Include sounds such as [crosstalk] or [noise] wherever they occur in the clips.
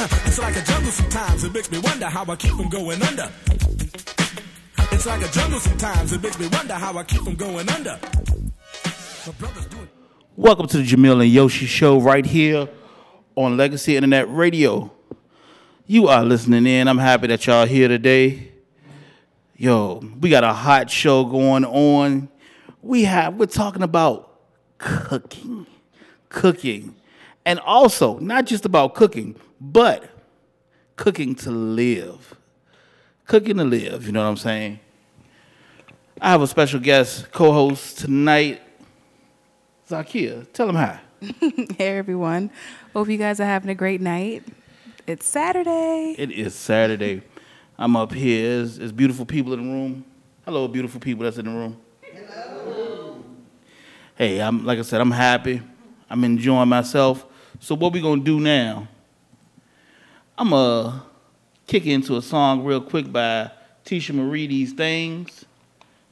[laughs] It's like a jungle sometimes, it makes me wonder how I keep from going under. It's like a jungle sometimes, it makes me wonder how I keep from going under. Welcome to the Jamil and Yoshi Show right here on Legacy Internet Radio. You are listening in. I'm happy that y'all here today. Yo, we got a hot show going on. We have we're talking about cooking. Cooking. And also, not just about cooking, but cooking to live. Cooking to live, you know what I'm saying? I have a special guest co-host tonight. Zakia, tell him hi. [laughs] Hey everyone. Hope you guys are having a great night. It's Saturday. It is Saturday. I'm up here. There's, there's beautiful people in the room. Hello, beautiful people that's in the room. Hello. Hey, I'm like I said, I'm happy. I'm enjoying myself. So what we gonna do now? I'm gonna kick into a song real quick by Tisha Marie. These things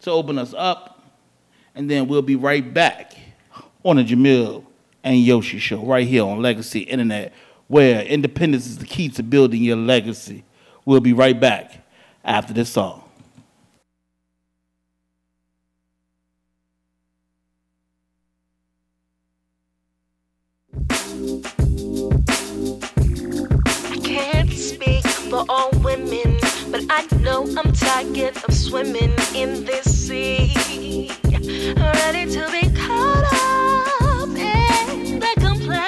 to open us up, and then we'll be right back on the Jamil and Yoshi show right here on Legacy Internet, where independence is the key to building your legacy. We'll be right back after this song. For all women, but I know I'm tired of swimming in this sea. Ready to be caught up in the complexity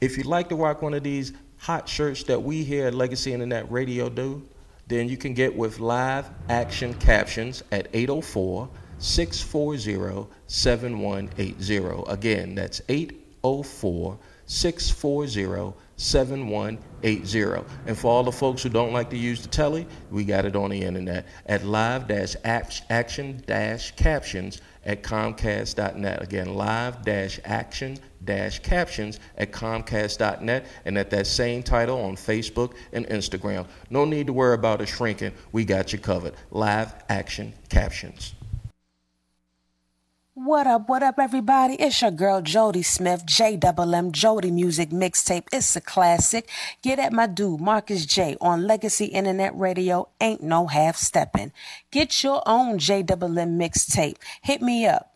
If you'd like to rock one of these hot shirts that we here at Legacy Internet Radio do, then you can get with live action captions at 804 640 7180. Again, that's 804 640 7180. And for all the folks who don't like to use the telly, we got it on the internet at live action captions at comcast.net. Again, live action captions at comcast.net and at that same title on Facebook and Instagram. No need to worry about it shrinking. We got you covered. Live action captions. What up, what up, everybody? It's your girl Jody Smith, J Double Jody Music Mixtape. It's a classic. Get at my dude Marcus J on Legacy Internet Radio. Ain't no half stepping. Get your own J Double M mixtape. Hit me up.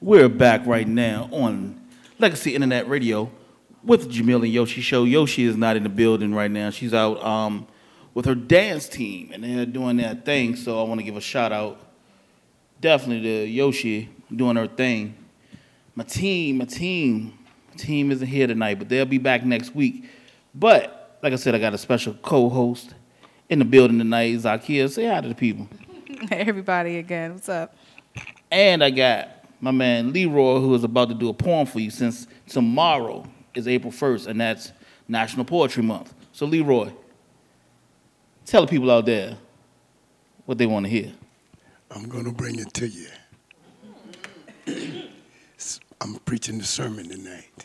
We're back right now on Legacy Internet Radio with Jamil and Yoshi Show. Yoshi is not in the building right now. She's out um, with her dance team, and they're doing that thing. So I want to give a shout out, definitely to Yoshi doing her thing. My team, my team, my team isn't here tonight, but they'll be back next week. But like I said, I got a special co-host in the building tonight, Zakia. Say hi to the people. [laughs] Hey, everybody again. What's up? And I got my man Leroy, who is about to do a poem for you since tomorrow is April 1st, and that's National Poetry Month. So, Leroy, tell the people out there what they want to hear. I'm going to bring it to you. [clears throat] I'm preaching the sermon tonight.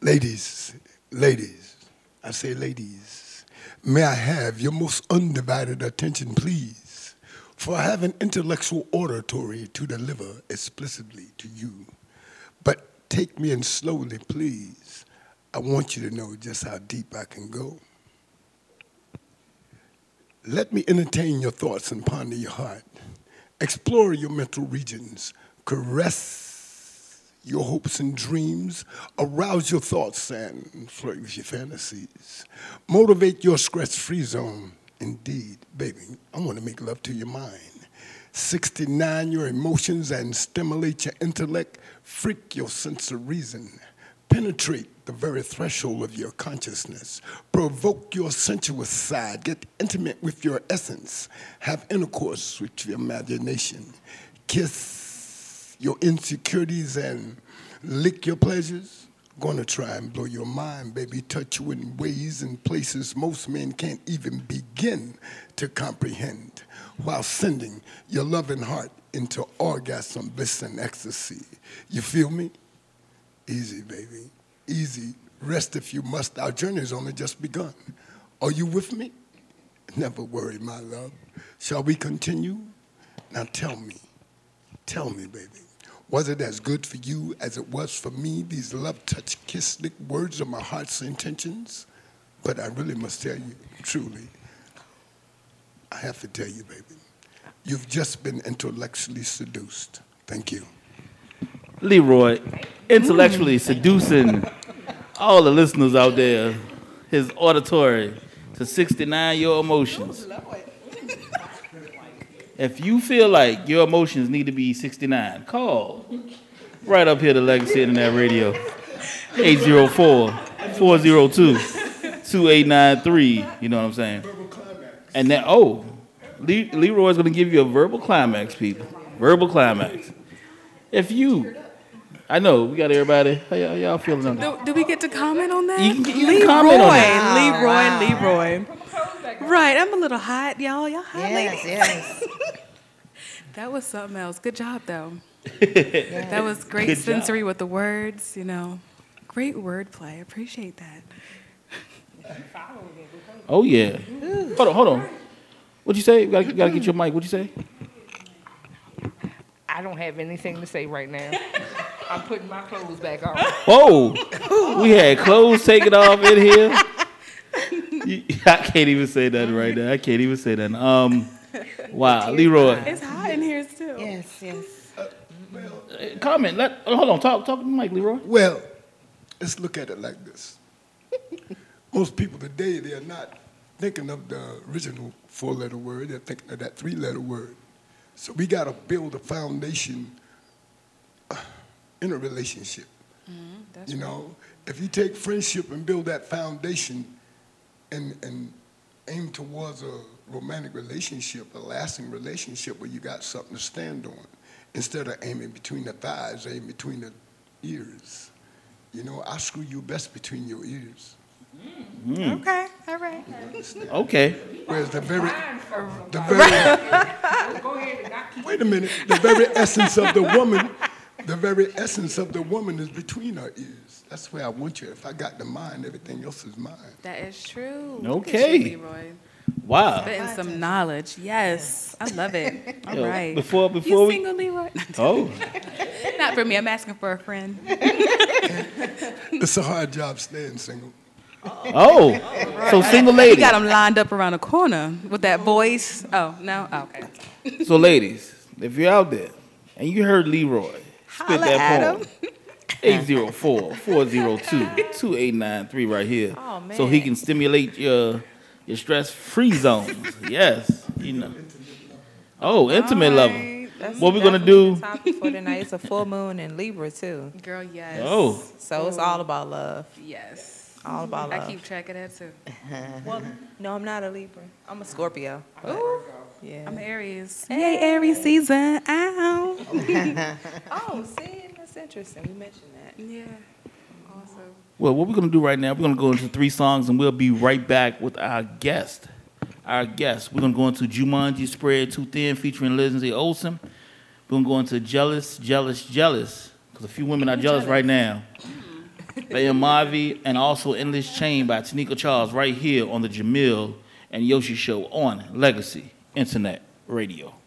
Ladies, ladies, I say ladies, may I have your most undivided attention, please? For I have an intellectual oratory to deliver explicitly to you. But take me in slowly, please. I want you to know just how deep I can go. Let me entertain your thoughts and ponder your heart. Explore your mental regions. Caress your hopes and dreams. Arouse your thoughts and flirt with your fantasies. Motivate your stress free zone Indeed, baby, I want to make love to your mind. 69, your emotions and stimulate your intellect, freak your sense of reason, penetrate the very threshold of your consciousness, provoke your sensuous side, get intimate with your essence, have intercourse with your imagination, kiss your insecurities and lick your pleasures Gonna try and blow your mind, baby, touch you in ways and places most men can't even begin to comprehend, while sending your loving heart into orgasm, bliss, and ecstasy. You feel me? Easy, baby. Easy. Rest if you must. Our journey has only just begun. Are you with me? Never worry, my love. Shall we continue? Now tell me. Tell me, baby. Was it as good for you as it was for me? These love touch kiss lick words of my heart's intentions? But I really must tell you, truly, I have to tell you, baby, you've just been intellectually seduced. Thank you. Leroy, intellectually mm. seducing all the listeners out there, his auditory to 69 your emotions. If you feel like your emotions need to be 69, call right up here to Legacy Internet Radio, 804 402 2893. You know what I'm saying? And then, oh, Le- Leroy's gonna give you a verbal climax, people. Verbal climax. If you, I know we got everybody. How y'all, y'all feeling on that? Do, do we get to comment on that? You can- you can comment on that. Leroy, Leroy. Right, I'm a little hot, y'all. Y'all hot, Yes, ladies. yes. [laughs] That was something else. Good job, though. [laughs] That was great Good job. sensory with the words. You know, great wordplay. Appreciate that. Oh yeah. Hold on, hold on. What'd you say? You gotta, you gotta get your mic. What'd you say? I don't have anything to say right now. [laughs] I'm putting my clothes back on. Whoa! We had clothes taken off in here. I can't even say that right now. I can't even say that. Um, wow, Leroy, It's hot in here still. Yes, yes. comment. Let hold on. Talk, talk to the mic, Leroy. Well, let's look at it like this. Most people today, they're not thinking of the original four letter word, they're thinking of that three letter word. So we got to build a foundation uh, in a relationship. That's You know, if you take friendship and build that foundation and, and aim towards a romantic relationship, a lasting relationship where you got something to stand on, instead of aiming between the thighs, aim between the ears. You know, I screw you best between your ears. Mm. Okay, all right. Okay. Whereas the very, the very, [laughs] wait a minute, the very essence of the woman, the very essence of the woman is between our ears. That's where I want you. If I got the mind, everything else is mine. That is true. Okay. Look at you, Leroy. Wow. Spitting some knowledge. Yes, I love it. [laughs] All Yo, right. before- before you we- single, Leroy? [laughs] Oh, Not for me. I'm asking for a friend. It's a hard job staying single. Oh. oh. So single ladies. You got them lined up around the corner with that voice. Oh no. Oh, okay. So ladies, if you're out there and you heard Leroy spit Holla that poem, 804-402-2893 right here. Oh, So he can stimulate your your stress free zones. yes, you know. Oh, intimate level. That's What we're gonna do? the topic for tonight. It's a full moon in Libra too. Girl, yes. Oh. So it's all about love. Yes. All mm-hmm. about love. I keep track of that too. [laughs] Well, no, I'm not a Libra. I'm a Scorpio. Ooh. Yeah. I'm Aries. Hey, Aries season. Ow. [laughs] oh, see, [laughs] that's interesting. We mentioned that. Yeah. Awesome. Well, what we're gonna do right now, we're gonna go into three songs and we'll be right back with our guest. Our guest. We're gonna go into Jumanji Spread Too Thin featuring Lindsay Olsen. We're gonna go into Jealous, Jealous, Jealous. Because a few women are jealous right now. By Mavi and also Endless Chain by Tanika Charles right here on the Jamil and Yoshi Show on Legacy Internet Radio.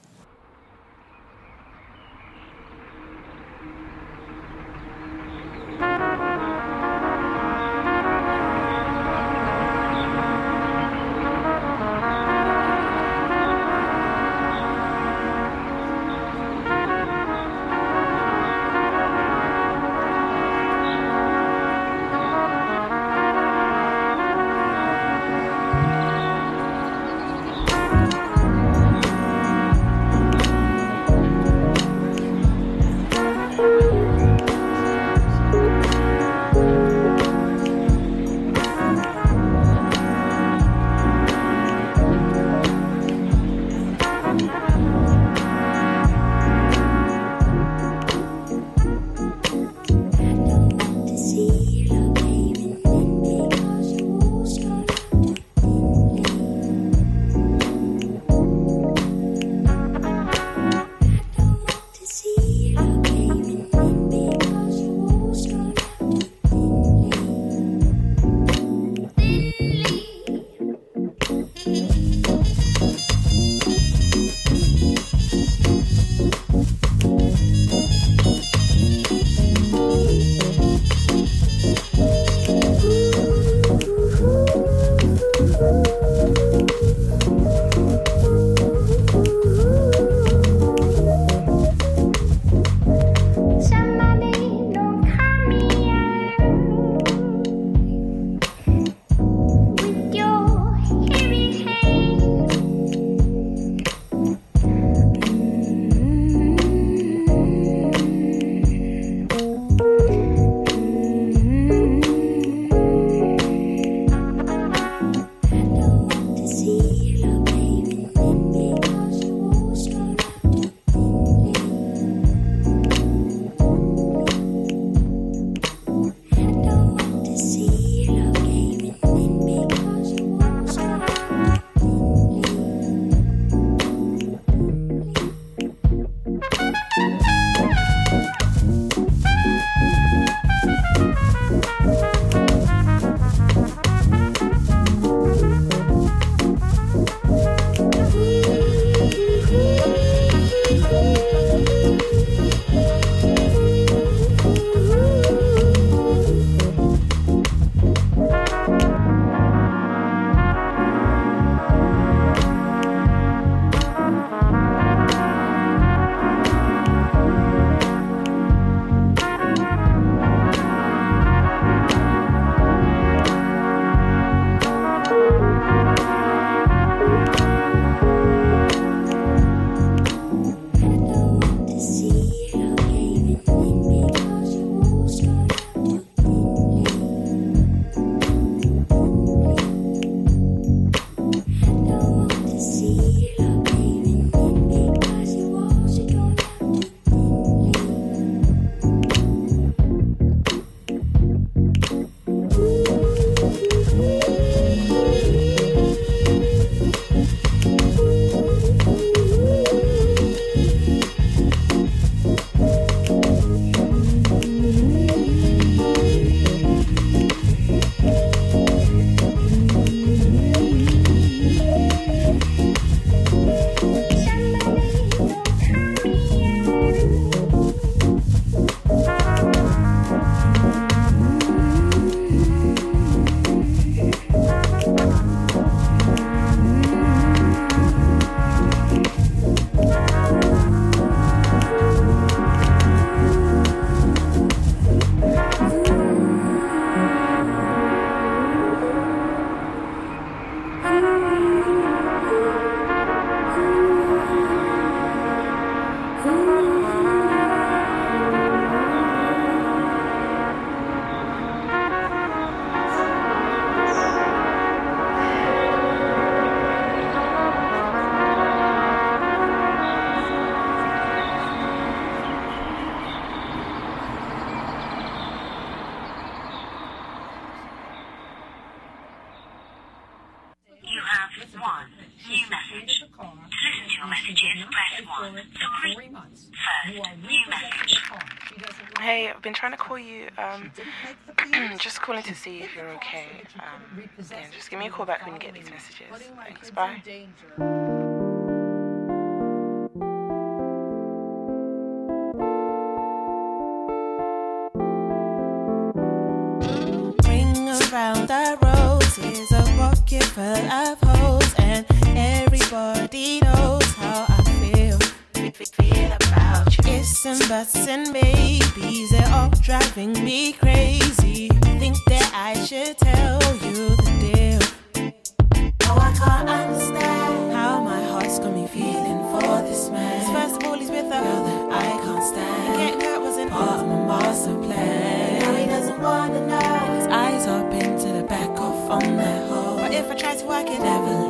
Um, [clears throat] just calling to see if you're okay. Um, yeah, just give me a call back when you get these messages. Thanks, bye. Ring around the roses, a pocket full of holes, and everybody knows how I feel. Feel about you. It's and buts and maybe driving me crazy. Think that I should tell you the deal. Now I can't understand how my heart's got me feeling for this man. First of all, he's with a girl that I can't stand. Getting hurt was in part of my master plan. Now he doesn't wanna know. His eyes are pinned to the back off on that hole. But if I try to, work it, never.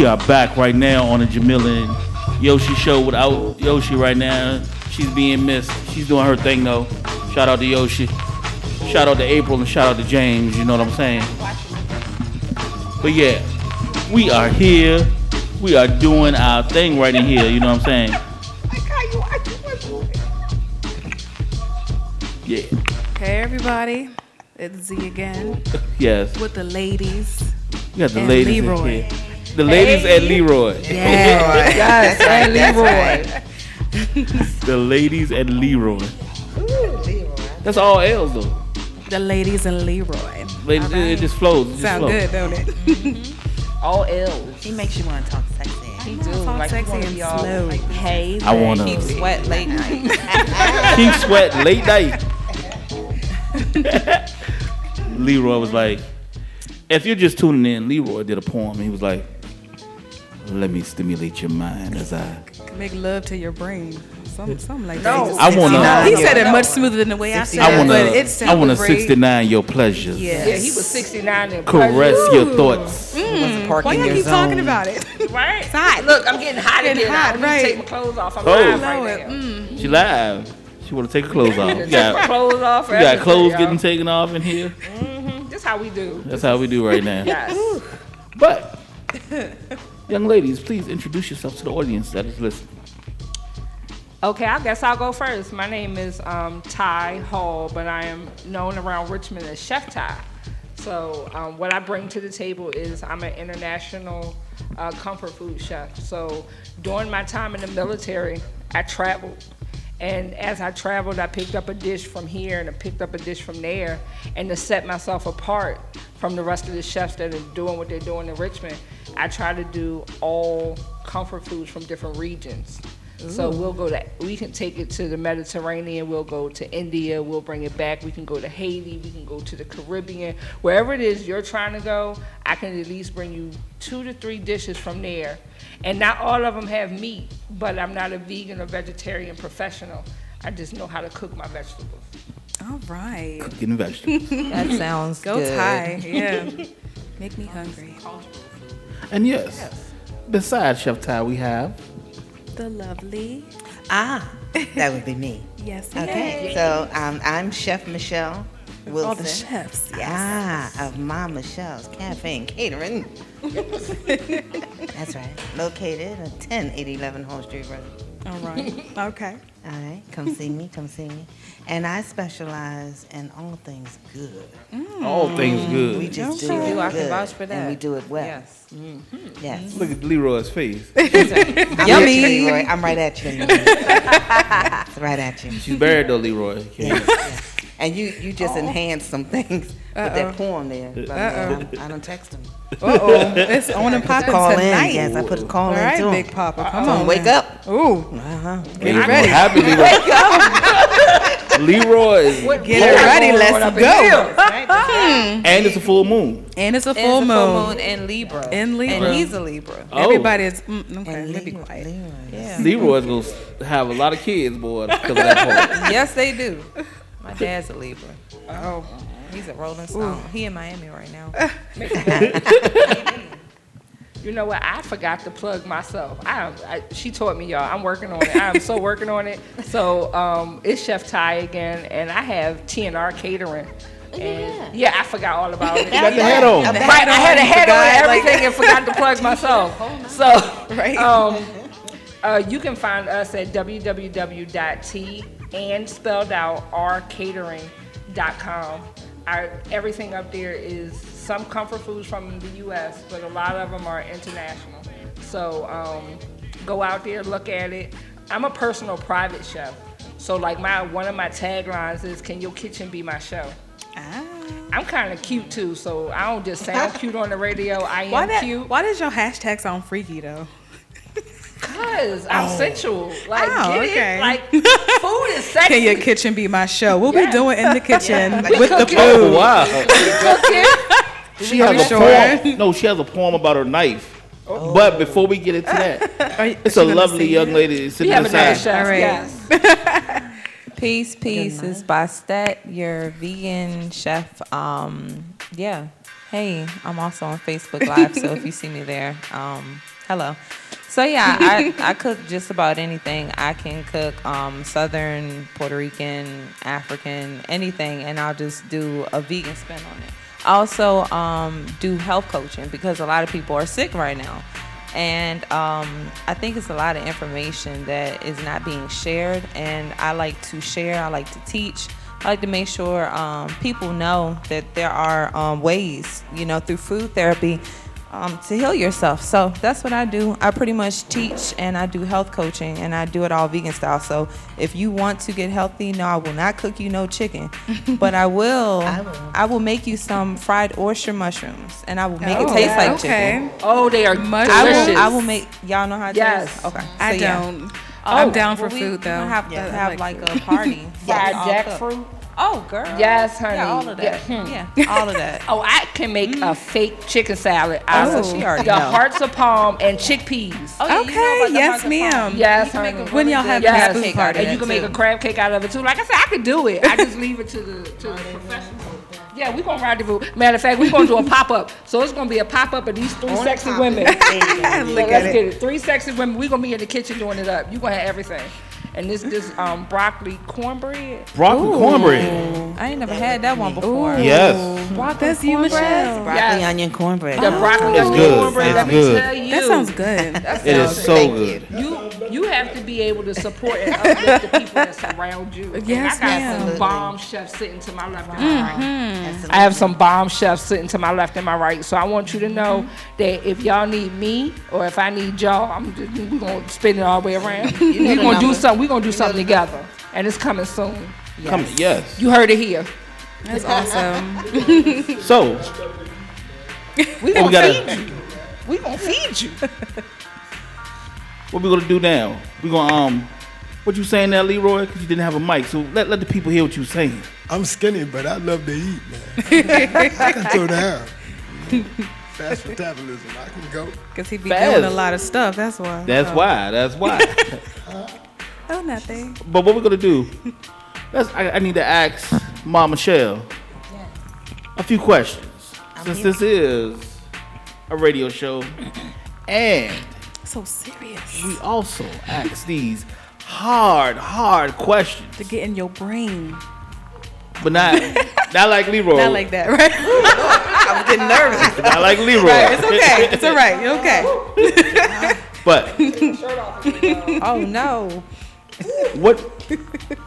We are back right now on the Jamila and Yoshi show without Yoshi right now. She's being missed. She's doing her thing though. Shout out to Yoshi. Shout out to April and shout out to James. You know what I'm saying? But yeah, we are here. We are doing our thing right in here. You know what I'm saying? Yeah. Hey everybody. It's Z again. [laughs] Yes. With the ladies. You got the and ladies in Leroy. here. [laughs] [laughs] The ladies at Leroy. Yes, yes, and Leroy. the ladies at Leroy. Leroy. That's all L's though. The ladies and Leroy. Ladies, it, it just flows. It just Sound flows. good, don't it? Mm-hmm. All L's. He makes you want to talk sexy. He wanna do. talk Like sexy he wanna and be all slow. like, hey, I wanna- Keep sweat late [laughs] night. Keep sweat late night. Leroy was like, if you're just tuning in, Leroy did a poem. He was like, let me stimulate your mind as I. Make love to your brain. Some, something like No. that. I wanna- He said it much smoother than the way I said I it, wanna, but it I wanna 69 your pleasures. Yes. Yeah, he was 69 and Caress your thoughts. Mm, park why in y'all your keep talking about it? [laughs] Right? It's hot. Look, I'm getting hot Getting again. hot, I need right. take my clothes off. I'm Oh. live Know right it. now. Mm. She live. She want to take her clothes [laughs] off. You Take my got, clothes off. you got everything, clothes y'all. getting taken off in here. Mm-hmm. This how we do. That's how we do right now. Yes. But, [laughs] young ladies, please introduce yourself to the audience that is listening. Okay, I guess I'll go first. My name is um, Ty Hall, but I am known around Richmond as Chef Ty. So, um, what I bring to the table is I'm an international uh, comfort food chef. So, during my time in the military, I traveled. And as I traveled, I picked up a dish from here and I picked up a dish from there. And to set myself apart from the rest of the chefs that are doing what they're doing in Richmond, I try to do all comfort foods from different regions. So we'll go to, we can take it to the Mediterranean, we'll go to India, we'll bring it back, we can go to Haiti, we can go to the Caribbean. Wherever it is you're trying to go, I can at least bring you two to three dishes from there. And not all of them have meat, but I'm not a vegan or vegetarian professional. I just know how to cook my vegetables. All right. Cooking vegetables. [laughs] That sounds Go good. Ty. Yeah. [laughs] Make me hungry. And yes, besides Chef Ty, we have The lovely. Ah, that would be me. [laughs] Yes. Okay, yes. so um, I'm Chef Michelle Wilson. All the chefs. Ah, of Mom Michelle's Cafe and Catering. [laughs] That's right. Located at 10811 Hull Street Road. All right. Okay. All right, come see me, come see me. And I specialize in all things good. Mm. All things mm. good. We just Okay. do it Do, I good. can vouch for that. And we do it well. Yes. Mm-hmm. Mm-hmm. Yes. Look at Leroy's face. [laughs] I'm Yummy. You, Leroy. I'm right at you. [laughs] Right at you. She's buried though, Leroy. Okay. And you, you just enhanced some things with Uh-oh. that poem there. But, Uh-oh. I don't text him. Uh oh. [laughs] It's on and popping Call in, tonight. yes, I put a call All in right, to him. Big Papa. Come Tell him, on. wake now. up. Ooh. Uh-huh. Get ready. Happy [laughs] Leroy. Leroy. Get it ready. Let's go. [laughs] And it's a full moon. And it's a full it's moon. full moon in Libra. In Libra. And he's a Libra. Oh. Everybody is. Mm, okay, And let me be quiet. Leroy. Yeah. Leroy's gonna s- have a lot of kids, boy, because of that part. yes, they do. My dad's a Libra. Oh. He's a Rolling Stone. He in Miami right now. [laughs] You know what? I forgot to plug myself. I, I she taught me, y'all. I'm working on it. I'm so [laughs] working on it. So um, it's Chef Ty again, and I have TNR Catering. And yeah, I forgot all about it. You [laughs] got the hat on. Right, I had a head on and everything and forgot to plug myself. So, Right. um, uh, you can find us at www.t and spelled out r catering.com. Our, everything up there is some comfort foods from the U.S., but a lot of them are international. So um, go out there, look at it. I'm a personal private chef. So like my one of my taglines is, "Can your kitchen be my show?" Ah. I'm kind of cute too, so I don't just sound [laughs] cute on the radio. I am Why, that, cute why does your hashtag sound freaky though? Because I'm sensual. Like, Oh, get okay. it? Like, [laughs] food is sexy. Can your kitchen be my show? We'll Yeah. be doing in the kitchen [laughs] We with the cooking. Oh food. wow. Cooking. [laughs] She has a sure? poem. No, she has a poem about her knife. But before we get into that, you- it's a lovely young it? lady sitting have another beside. chef. All right. Yes. Peace, peace is Baset, your vegan chef. Um, yeah. Hey, I'm also on Facebook Live, so if you see me there, um, hello. So yeah, I, [laughs] I cook just about anything. I can cook um, Southern, Puerto Rican, African, anything, and I'll just do a vegan spin on it. I also um, do health coaching because a lot of people are sick right now. And um, I think it's a lot of information that is not being shared. And I like to share, I like to teach. I like to make sure um, people know that there are um, ways, you know, through food therapy um, to heal yourself. So that's what I do. I pretty much teach and I do health coaching and I do it all vegan style. So if you want to get healthy, no, I will not cook you no chicken, [laughs] but I will. I will. make you some fried oyster mushrooms and I will make Oh, it taste like okay. chicken. Oh, they are I will, delicious. I will make. Y'all know how to Yes. tastes? Okay. I So, yeah. don't. I'm down for well, we- food, we though. have to Yeah, I have like like a party. [laughs] Fried jackfruit. Cooked. Oh, girl. Yes, honey. Yeah, all of that. Hmm. Yeah. Yeah, [laughs] all of that. Oh, I can make a mm. fake chicken salad out Oh, of she already the know. hearts of palm and chickpeas. Oh, yeah, you know Okay, yes, ma'am. Yes, You can make a honey. When y'all have Yes, this cake party? out and you that, can make a crab cake out of it too. Like I said, I could do it. I just leave it to the to the professionals. Yeah, we're gonna ride the rendezvous. Matter of fact, we're gonna do a pop up. So it's gonna be a pop up of these three sexy women. [laughs] Look Yeah, at let's it. get it. Three sexy women. We're gonna be in the kitchen doing it up. You're gonna have everything. And this this um broccoli cornbread. Broccoli cornbread. I ain't never had that one before. Yes. Broccoli That's you, cornbread? Michelle. Broccoli, Yes. onion, cornbread. The broccoli It's onion good. cornbread. It's Let me good. tell you. That sounds good. That It is sounds so good. good. You you have to be able to support and [laughs] uplift the people that surround you. And Yes, I got ma'am. some bomb chefs sitting to my left and my right. I have some bomb chefs sitting to my left and my right. So I want you to know that if y'all need me or if I need y'all, I'm just, we gonna spin it all the way around. We're gonna do number. Something. We're gonna do something together, and it's coming soon. Come, yes. You heard it here. That's awesome. [laughs] [laughs] So, We we gonna gotta- feed you. We gonna feed you. [laughs] what we gonna do now? We gonna um, what you saying there, Leroy? Because you didn't have a mic, so let let the people hear what you saying. I'm skinny, but I love to eat, man. I can throw down. Fast metabolism. I can go. Because he be Fast. doing a lot of stuff. That's why. That's Oh. why. That's why. Oh, nothing. but what we're gonna do? [laughs] Let's. I, I need to ask Mom Michelle a few questions since this is a radio show, [clears throat] and So serious. we also ask these hard, hard questions, To get in your brain. but not [laughs] not like Leroy. Not like that, right? [laughs] I'm getting nervous. Not like Leroy. right. It's okay. It's all right. You're okay. But Oh no. [laughs] what?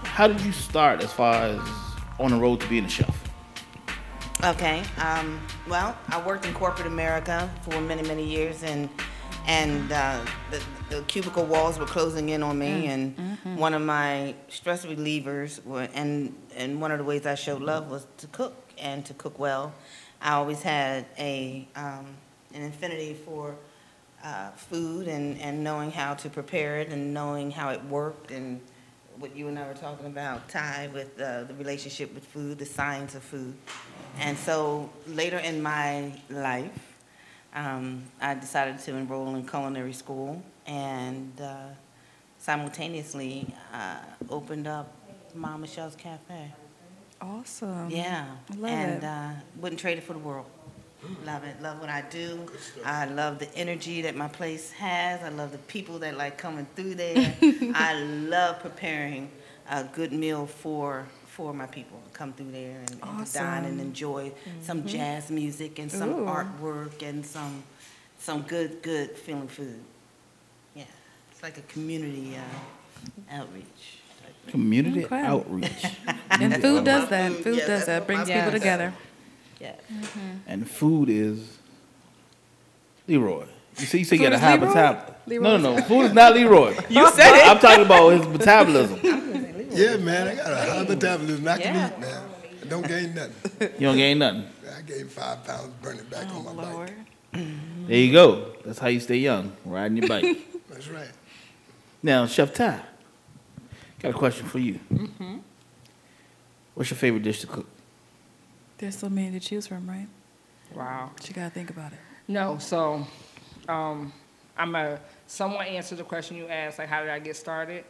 How did you start as far as on the road to being a chef? Okay. Um, well, I worked in corporate America for many, many years, and and uh, the, the cubicle walls were closing in on me. And one of my stress relievers, were, and and one of the ways I showed love was to cook and to cook well. I always had a um, an infinity for uh, food and, and knowing how to prepare it and knowing how it worked and what you and I were talking about, Ty, with uh, the relationship with food, the science of food. And so later in my life, um, I decided to enroll in culinary school and uh, simultaneously uh, opened up Mom Michelle's Cafe. Awesome. Yeah. I love and it. Uh, wouldn't trade it for the world. Love it. Love what I do. I love the energy that my place has. I love the people that like coming through there. [laughs] I love preparing a good meal for for my people to come through there and, and to dine and enjoy some Mhm. jazz music and some Ooh. artwork and some some good good feeling food. Yeah, it's like a community uh, outreach. Community Okay. outreach. And food does that. Food Yeah, does that. Brings people food together. Yeah. And food is Leroy. You see, you say you Food got a is high Leroy? metabolism. No, no, no. Food is not Leroy. [laughs] You said it. I'm talking about his metabolism. [laughs] Yeah, man, I got a high metabolism. I can Yeah. eat, man. I don't gain nothing. [laughs] You don't gain nothing. I gained five pounds burning back on my bike. There you go. That's how you stay young, riding your bike. That's right. now, Chef Ty, got a question for you. Mm-hmm. What's your favorite dish to cook? There's so many to choose from, right? Wow. But you gotta think about it. No, so um, I'm a someone answered the question you asked, like how did I get started?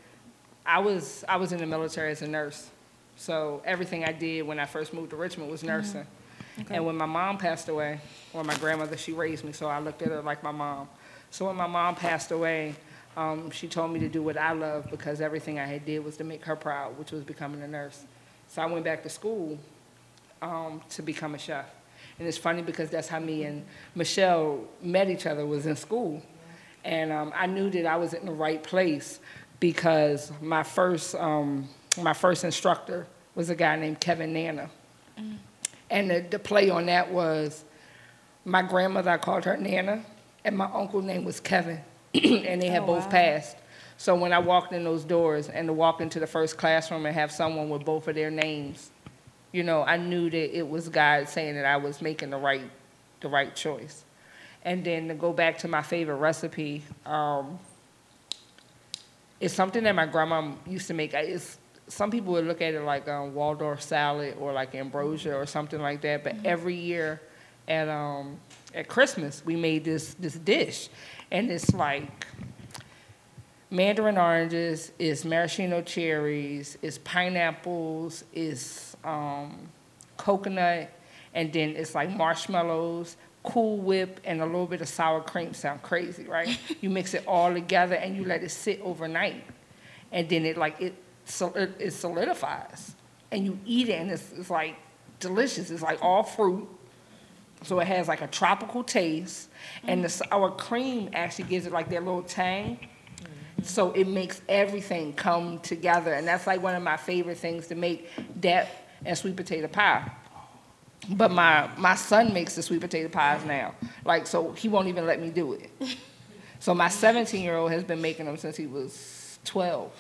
I was I was in the military as a nurse, so everything I did when I first moved to Richmond was nursing. Okay. And when my mom passed away, or my grandmother, she raised me, so I looked at her like my mom. So when my mom passed away, um, she told me to do what I love because everything I had did was to make her proud, which was becoming a nurse. So I went back to school um, to become a chef. And it's funny because that's how me and Michelle met each other was in school. And um, I knew that I was in the right place because my first, um, my first instructor was a guy named Kevin Nana. And the, the play on that was my grandmother, I called her Nana, and my uncle's name was Kevin, [clears throat] and they had Oh, both wow. passed. So when I walked in those doors and to walk into the first classroom and have someone with both of their names, you know, I knew that it was God saying that I was making the right, the right choice. And then to go back to my favorite recipe, um, it's something that my grandma used to make. It's, some people would look at it like um, Waldorf salad or like ambrosia or something like that. But every year at um, at Christmas, we made this this dish, and it's like mandarin oranges, it's maraschino cherries, it's pineapples, it's um, coconut, and then it's like marshmallows, Cool Whip, and a little bit of sour cream. Sound crazy, right? [laughs] you mix it all together and you let it sit overnight, and then it like it so it, it solidifies, and you eat it, and it's, it's like delicious. It's like all fruit. So it has like a tropical taste, and the sour cream actually gives it like that little tang. So it makes everything come together, and that's like one of my favorite things to make that and sweet potato pie. But my my son makes the sweet potato pies now, like so he won't even let me do it. So my 17 year old has been making them since he was 12.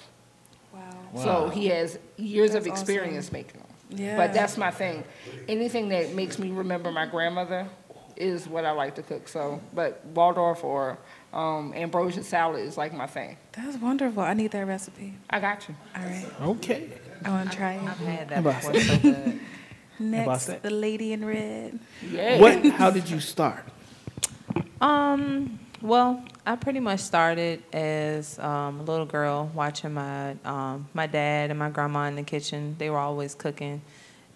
Wow. wow. So he has years That's of experience awesome. making them. Yeah. But that's my thing. Anything that makes me remember my grandmother is what I like to cook. So, but Waldorf or um, ambrosia salad is like my thing. That's wonderful. I need that recipe. I got you. All right. Okay. I want to try it. I've had that about before. So good. [laughs] Next, that? the lady in red. Yeah. What? [laughs] How did you start? Um, well, I pretty much started as um, a little girl watching my um, my dad and my grandma in the kitchen. They were always cooking,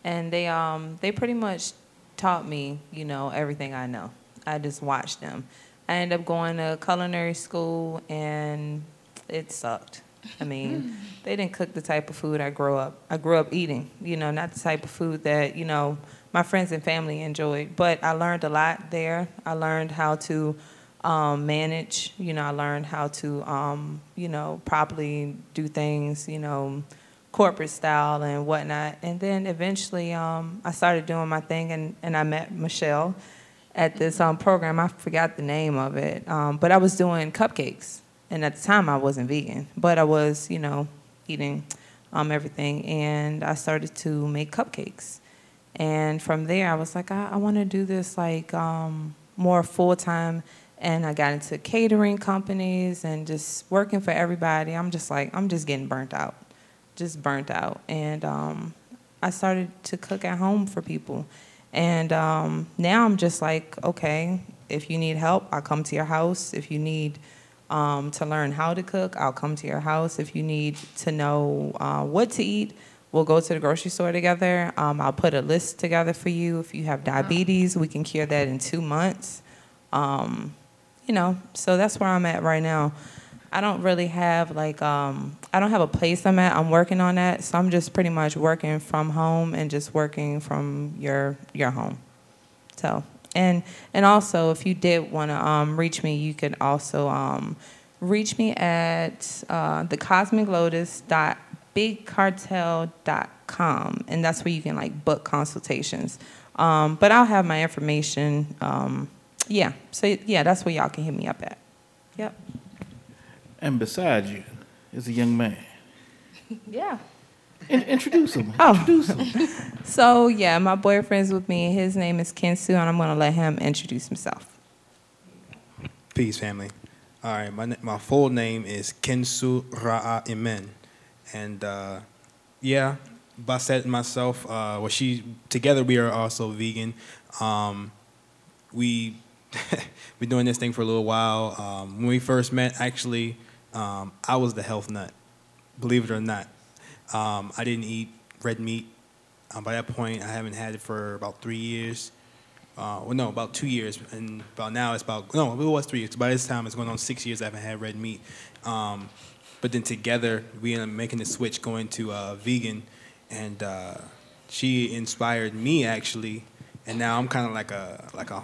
and they um they pretty much taught me, you know, everything I know. I just watched them. I ended up going to culinary school, and it sucked. I mean, they didn't cook the type of food I grew up. I grew up eating. You know, not the type of food that you know my friends and family enjoyed. But I learned a lot there. I learned how to um, manage. You know, I learned how to um, you know properly do things. You know, corporate style and whatnot. And then eventually, um, I started doing my thing, and and I met Michelle at this um, program. I forgot the name of it, um, but I was doing cupcakes, and at the time I wasn't vegan, but I was, you know, eating um, everything, and I started to make cupcakes. And from there, I was like, I, I want to do this like um, more full time. And I got into catering companies and just working for everybody. I'm just like, I'm just getting burnt out, just burnt out. And um, I started to cook at home for people. And um, now I'm just like, okay, if you need help, I'll come to your house. If you need um, to learn how to cook, I'll come to your house. If you need to know uh, what to eat, we'll go to the grocery store together. Um, I'll put a list together for you. If you have diabetes, we can cure that in two months. Um, you know, so that's where I'm at right now. I don't really have like um, I don't have a place I'm at. I'm working on that, so I'm just pretty much working from home and just working from your your home. So and and also if you did want to um, reach me, you could also um, reach me at uh, thecosmiclotus.bigcartel.com, and that's where you can like book consultations. Um, but I'll have my information. Um, yeah, so yeah, that's where y'all can hit me up at. Yep. And beside you is a young man. [laughs] Yeah. In- introduce him. Oh. Introduce him. [laughs] So yeah, my boyfriend's with me. His name is Kensu, and I'm gonna let him introduce himself. Peace, family. All right, my, my full name is Kensu Ra'a Imen. And uh, yeah, Baset and myself, uh, well, she, together we are also vegan. Um, we [laughs] been doing this thing for a little while. Um, when we first met, actually, um, I was the health nut, believe it or not. Um, I didn't eat red meat. Um, by that point, I haven't had it for about three years. Uh, well, no, about two years, and about now it's about no, it was three years. By this time, it's going on six years. I haven't had red meat. Um, but then together, we ended up making the switch, going to uh, vegan, and uh, she inspired me actually, and now I'm kind of like a like a,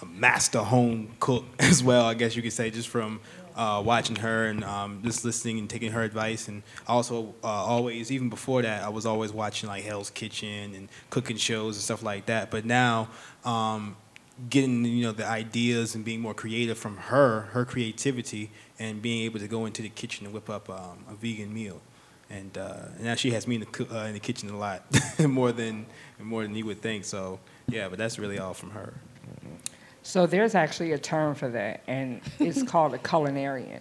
a master home cook [laughs] as well. I guess you could say just from uh, watching her and um, just listening and taking her advice, and also uh, always even before that, I was always watching like Hell's Kitchen and cooking shows and stuff like that. But now. Um, getting you know the ideas and being more creative from her, her creativity, and being able to go into the kitchen and whip up um, a vegan meal. And, uh, and now she has me in the uh, in the kitchen a lot [laughs] more than more than you would think. So yeah, but that's really all from her. So there's actually a term for that, and it's [laughs] called a culinarian.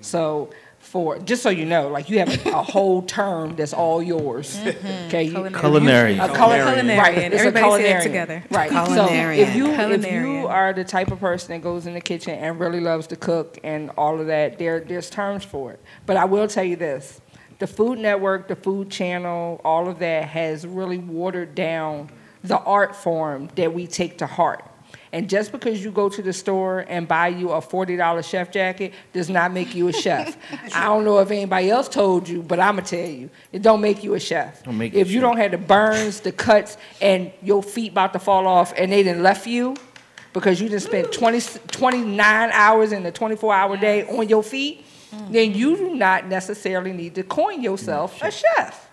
So for just so you know, like you have a, a whole term that's all yours. Mm-hmm. Okay, you- Culinarian. A cul- Culinarian. Right, it's a Everybody say it together. Right. So if you if you are the type of person that goes in the kitchen and really loves to cook and all of that, there there's terms for it. But I will tell you this: the Food Network, the Food Channel, all of that has really watered down the art form that we take to heart. And just because you go to the store and buy you a $40 chef jacket does not make you a chef. [laughs] I don't know if anybody else told you, but I'm going to tell you, it don't make you a chef. Don't make if you don't have the burns, the cuts, and your feet about to fall off and they didn't left you because you just spent 20, 29 hours in a 24-hour day on your feet, mm. then you do not necessarily need to coin yourself a chef.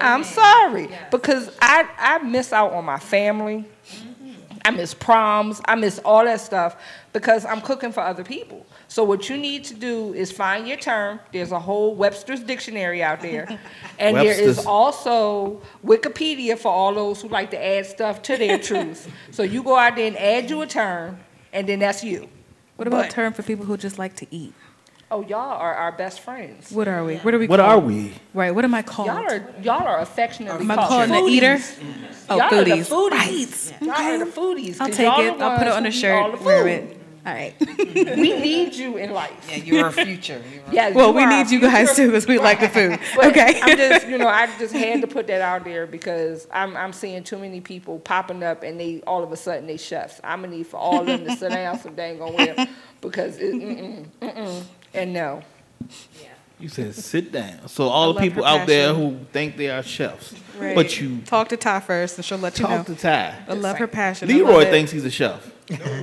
I'm sorry because I, I miss out on my family. I miss proms. I miss all that stuff because I'm cooking for other people. So what you need to do is find your term. There's a whole Webster's dictionary out there. [laughs] And there is also Wikipedia for all those who like to add stuff to their [laughs] truth. So you go out there and add you a term, and then that's you. What about But- term for people who just like to eat? Oh, y'all are our best friends. What are we? What are we? What called? are we? Right. What am I called? Y'all are y'all are affectionately Am I called called an foodies. eater? Oh, y'all Are the foodies. foodies. Y'all are the foodies. I'll 'cause take y'all it. I'll put it on who a shirt. all the Wear it. All right. we need you in life. Yeah, you're our future. You're our- Yeah, Well, you we need you guys future. too because we like the food. [laughs] Okay. I'm just, you know, I just had to put that out there because I'm, I'm seeing too many people popping up and they all of a sudden they chefs. I'm gonna need for all of them to sit down some dang on where because it, mm-mm, mm-mm, and no. You said sit down. So all the people out there who think they are chefs, Right. but you talk to Ty first, and she'll let you know. talk to Ty. I love her passion. Leroy love it. thinks he's a chef.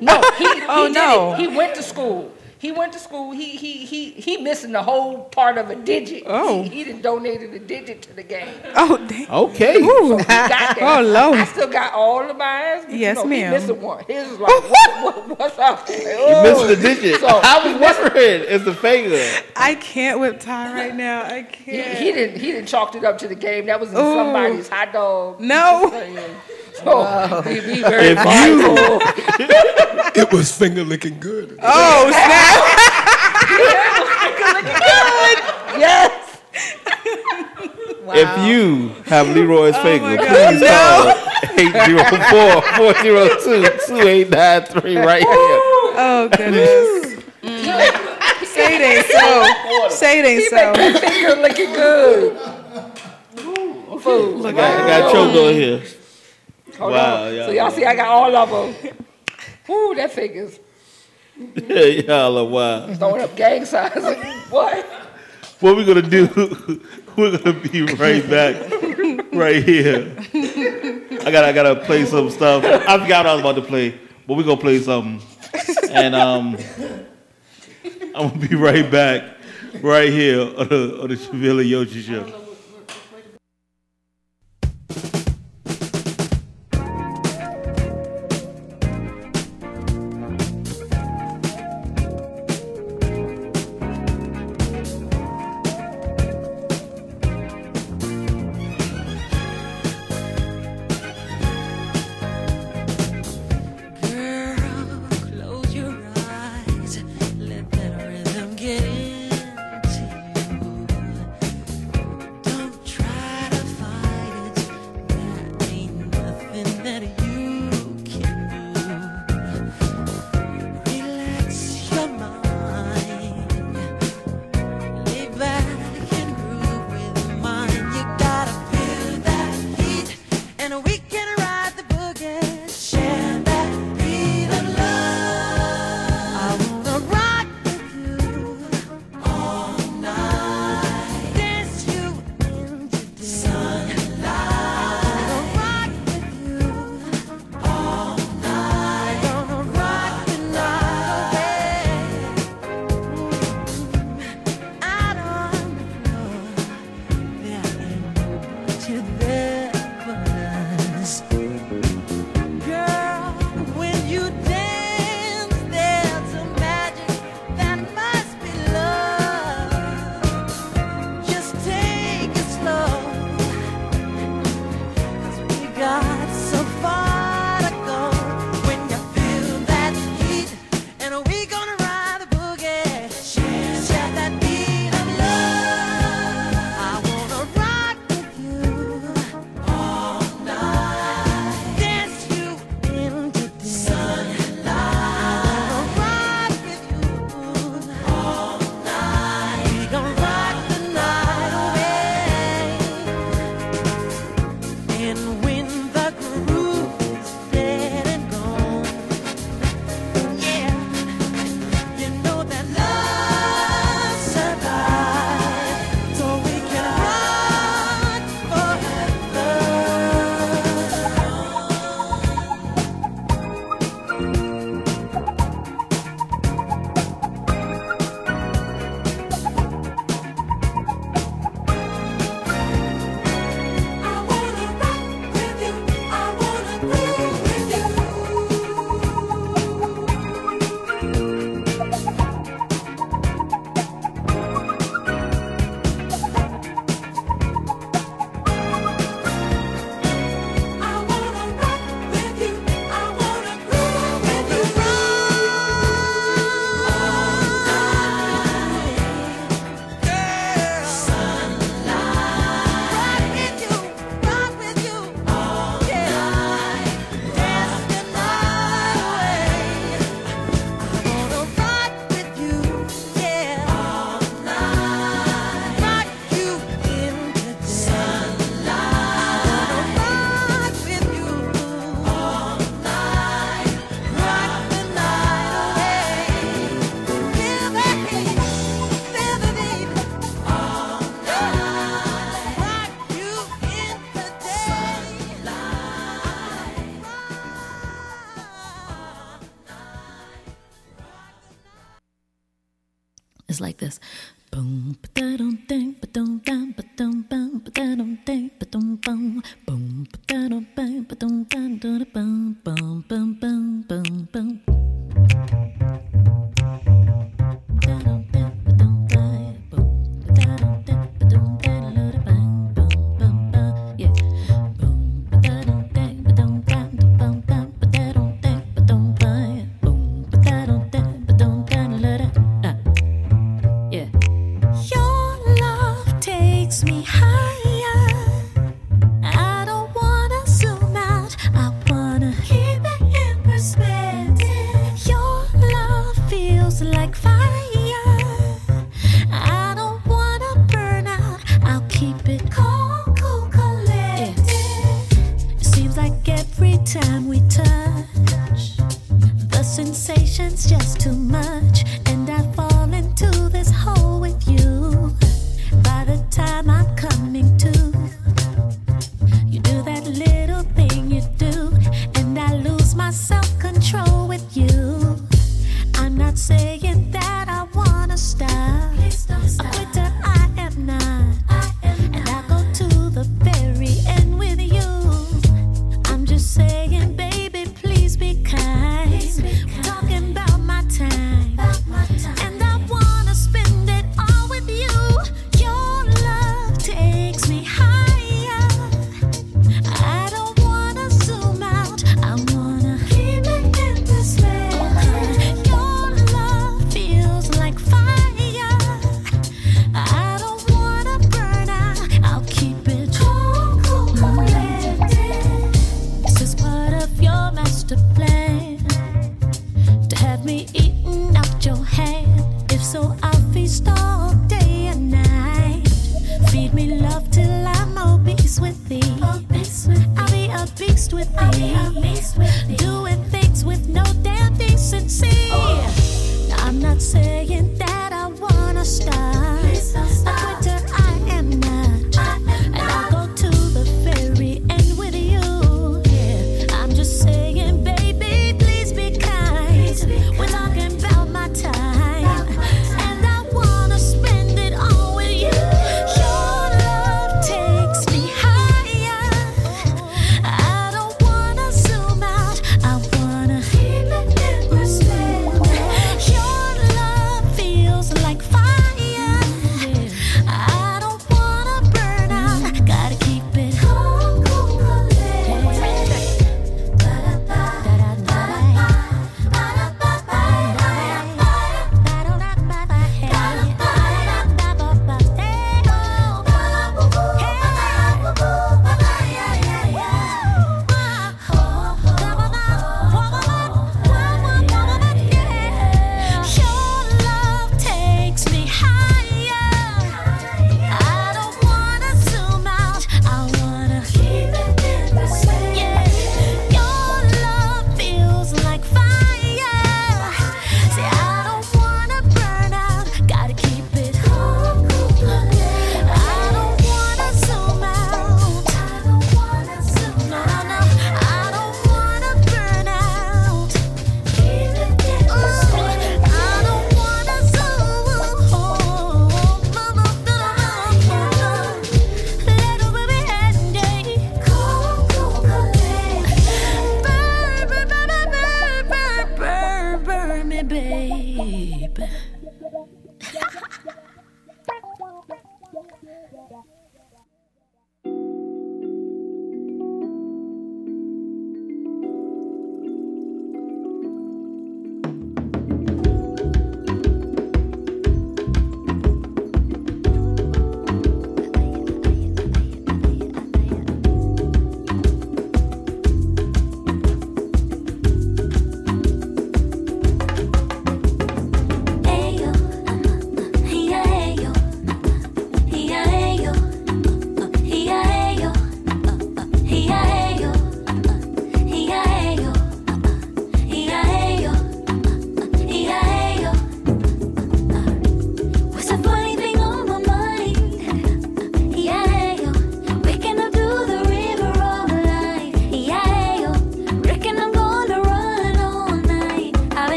No, he, he Oh, did no. it. He went to school. He went to school. He he he he missing the whole part of a digit. Oh. He, he done donated a digit to the game. Oh, dang. Okay. Ooh. He got [laughs] that. oh, Lord. I still got all of mine. but, Yes, you know, ma'am. He missing one. His is [laughs] like, what, what, what's up? Oh. You missed the digit. So, [laughs] I was wondering. It's the finger. I can't whip Ty right now. I He, can't. he didn't. He didn't chalked it up to the game. That was in Ooh. somebody's hot dog. No. So he be very If mindful. [laughs] It was finger licking good. Oh, [laughs] snap. Finger looking good. Yes. [laughs] If you have Leroy's finger, my please God, call 804-402-2893 right here. Oh, goodness. Mm. Say it ain't so. Say it ain't He so. make finger looking good. Food. I got, I got choked on here. Hold Wow, on. So y'all see, I got all of them. [laughs] Ooh, that finger's [laughs] Y'all are wild. throwing up gang signs. [laughs] what? What we gonna do? We're gonna be right back, right here. I gotta, I gotta play some stuff. I forgot what I was about to play, but we gonna play something, and um, I'm gonna be right back, right here on the on the Shavilla Yoshi show.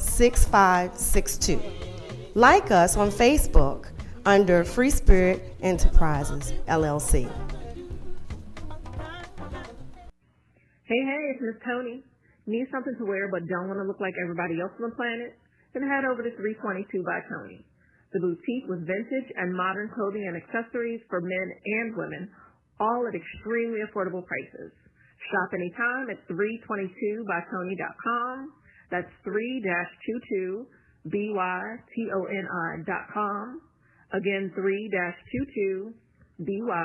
6562. Like us on Facebook under Free Spirit Enterprises, LLC. Hey, hey, it's Miss Toni. Need something to wear but don't want to look like everybody else on the planet? Then head over to 322 by Toni. The boutique with vintage and modern clothing and accessories for men and women, all at extremely affordable prices. Shop anytime at 322bytoni.com. That's 3-22 B-Y-T-O-N-I.com. Again, 3-22 B-Y-T-O-N-I.com.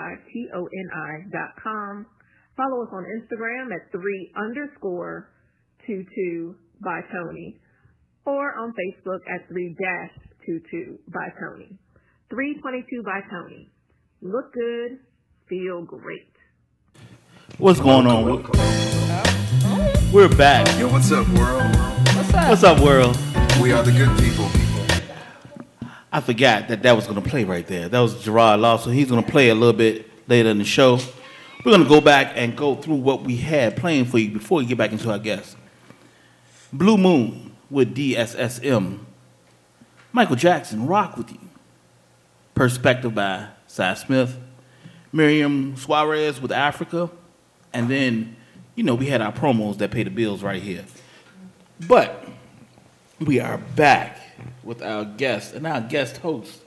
Follow us on Instagram at 3 underscore 22 by Toni or on Facebook at 3 dash 22 by Toni. 322 by Toni. Look good, feel great. What's going on? We're back. Yo, what's up, world? What's up? What's up, world? We are the good people. I forgot that that was going to play right there. That was Gerard Lawson. He's going to play a little bit later in the show. We're going to go back and go through what we had playing for you before we get back into our guests. Blue Moon with DSSM. Michael Jackson, Rock With You. Perspective by Cy Smith. Miriam Suarez with Africa. And then, you know, we had our promos that pay the bills right here. But we are back with our guest and our guest host,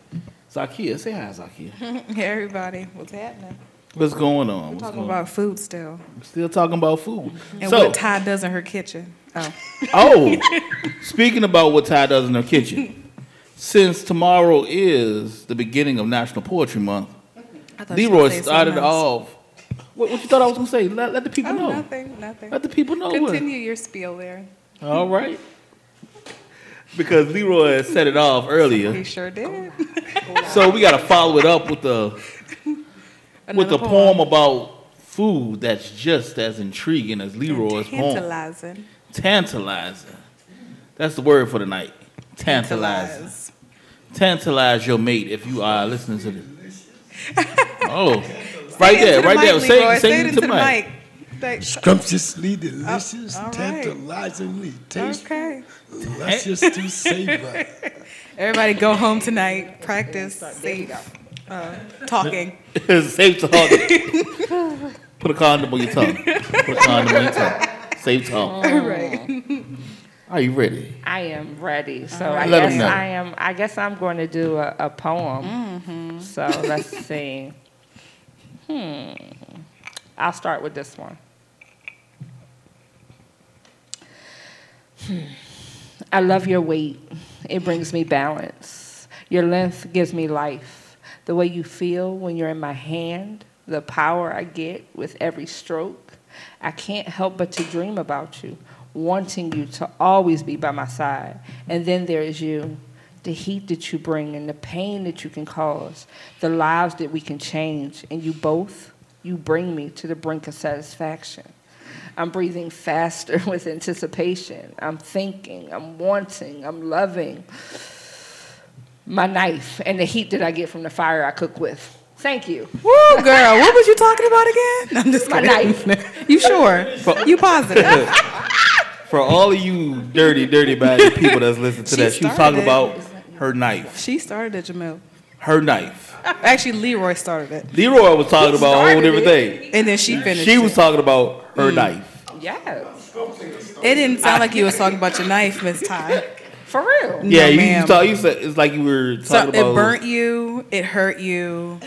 Zakia. Say hi, Zakia. [laughs] hey, everybody. What's happening? What's going on? We're What's talking about food still. Still talking about food. And so, what Ty does in her kitchen. Oh. [laughs] oh, [laughs] speaking about what Ty does in her kitchen, since tomorrow is the beginning of National Poetry Month, I thought you were Leroy started off. What, what you thought I was gonna say? Let, let the people Oh, know. nothing, nothing. Let the people know what- Continue your spiel there. All right. Because Leroy set it off earlier. He sure did. [laughs] So we got to follow it up with the with Another a poem. about food that's just as intriguing as Leroy's poem. Tantalizing. Tantalizing. That's the word for the night. Tantalizing. Tantalize your mate if you are listening to this. [laughs] Oh, right there, right there. Say, say Say it it into the mic. mic. Like- Scrumptiously delicious, all right. tantalizingly tasty, Okay. luscious to savor. Everybody go home tonight. Practice safe uh, talking. [laughs] safe to talk. [laughs] Put a condom on your tongue. Put a condom on your tongue. Safe talk. All right. [laughs] Are you ready? I am ready. So All I right. Let 'em guess know. I am. I guess I'm going to do a, a poem. Mm-hmm. So let's see. Hmm. I'll start with this one. Hmm. I love your weight. It brings me balance. Your length gives me life. The way you feel when you're in my hand, the power I get with every stroke. I can't help but to dream about you, wanting you to always be by my side. And then there is you, the heat that you bring and the pain that you can cause, the lives that we can change. And you both, you bring me to the brink of satisfaction. I'm breathing faster [laughs] with anticipation. I'm thinking, I'm wanting, I'm loving. My knife and the heat that I get from the fire I cook with. Thank you. Woo, girl. What was you talking about again? [laughs] I'm just My kidding. knife. [laughs] you sure? you positive? For all of you dirty, dirty bad people that's listening to She that, she was talking about her knife. She started it, Jamil. Her knife. [laughs] Actually, Leroy started it. Leroy was talking about a whole different thing. And then she finished She was talking about her Mm. knife. Yes. It didn't sound like you was talking about your knife, Miss Ty. [laughs] For real. Yeah, No, you, you ma'am. thought you said it's like you were talking So about. it burnt you. It hurt you.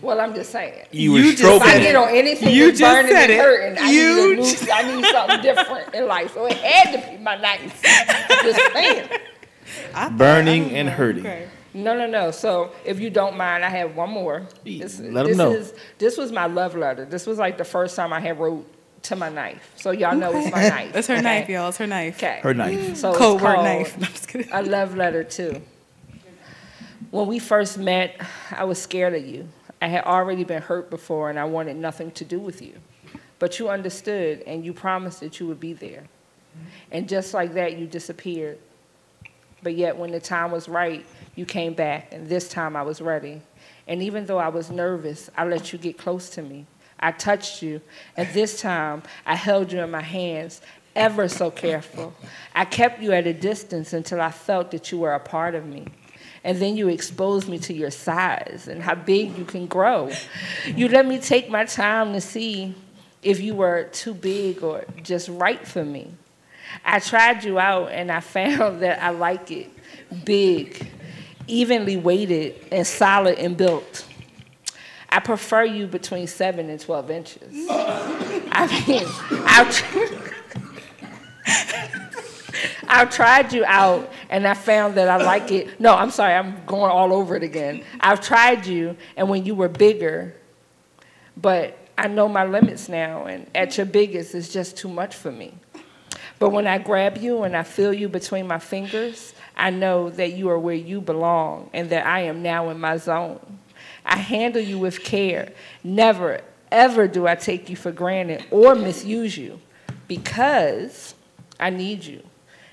Well, I'm just saying. You were You just I get on anything You that's just burning said and it. hurting, I You need a new, I need something different in life. So it had to be my knife. [laughs] just saying. Burning and hurting. No, no, no. So if you don't mind, I have one more. This, let 'em this know. Is, this was my love letter. This was like the first time I had wrote to my knife. So y'all know it's my knife. it's her okay? knife, y'all. It's her knife. Okay. Her knife. So Code word knife. [laughs] No, I'm just kidding. A love letter too. When we first met, I was scared of you. I had already been hurt before, and I wanted nothing to do with you. But you understood, and you promised that you would be there. And just like that, you disappeared. But yet, when the time was right, you came back, and this time I was ready. And even though I was nervous, I let you get close to me. I touched you, and this time I held you in my hands, ever so careful. I kept you at a distance until I felt that you were a part of me. And then you exposed me to your size and how big you can grow. You let me take my time to see if you were too big or just right for me. I tried you out and I found [laughs] that I like it big, evenly weighted, and solid and built. I prefer you between 7 and 12 inches. [laughs] I mean, I've, [laughs] I've tried you out and I found that I like it. No, I'm sorry, I'm going all over it again. I've tried you, and when you were bigger, but I know my limits now, and at your biggest, it's just too much for me. But when I grab you and I feel you between my fingers, I know that you are where you belong and that I am now in my zone. I handle you with care. Never, ever do I take you for granted or misuse you because I need you.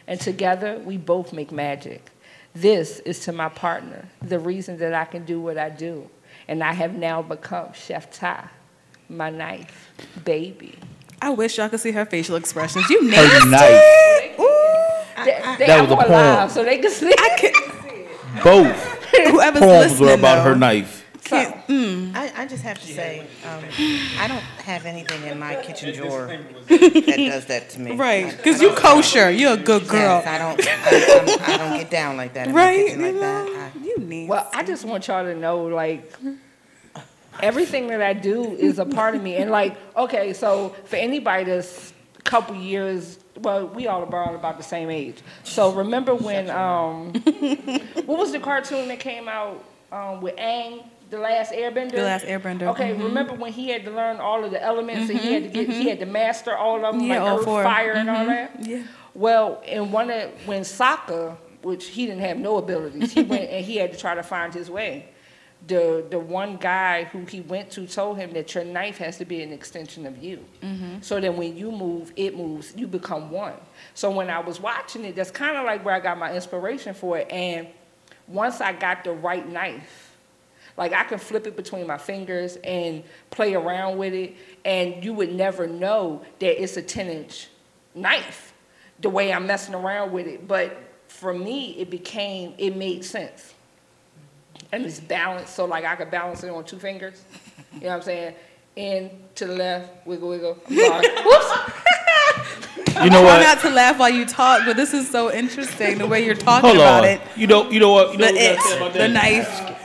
And together, we both make magic. This is to my partner, the reason that I can do what I do. And I have now become Chef Ty, my knife, baby. I wish y'all could see her facial expressions. You Her nasty. knife. They, they, That was I'm a poem. so they can see. I can, Both Whoever's poems were listening, about her knife. Can't, mm. I, I just have to say, um, I don't have anything in my kitchen drawer that [laughs] does that to me. Right, because you don't- kosher. You're a good girl. Yes, I don't. I, I'm, I don't get down like that. In Right, My kitchen like you that. I, You need. Well, I just want y'all to know, like, everything that I do is a part of me. And like, okay, so for anybody that's a couple years, well, we all are around about the same age. So remember when, um, what was the cartoon that came out um, with Aang, the last Airbender? The Last Airbender, Okay, mhm. remember when he had to learn all of the elements and he had to get, Mhm, he had to master all of them, Yeah, like all earth, four. fire, and all Mhm, that. yeah. Well, in one of when Sokka, which he didn't have no abilities, he [laughs] went and he had to try to find his way. The the one guy who he went to told him that your knife has to be an extension of you. Mhm. So that when you move, it moves. You become one. So when I was watching it, that's kind of like where I got my inspiration for it. And once I got the right knife, like I can flip it between my fingers and play around with it, and you would never know that it's a 10 inch knife the way I'm messing around with it. But for me, it became, it made sense. And it's balanced, so like I could balance it on two fingers. You know what I'm saying? In to the left, wiggle, wiggle. [laughs] Whoops. You know I what? try not to laugh while you talk, but this is so interesting the way you're talking Hold about on. it. You know, you know what? You know The what we gotta say it, about the that? knife.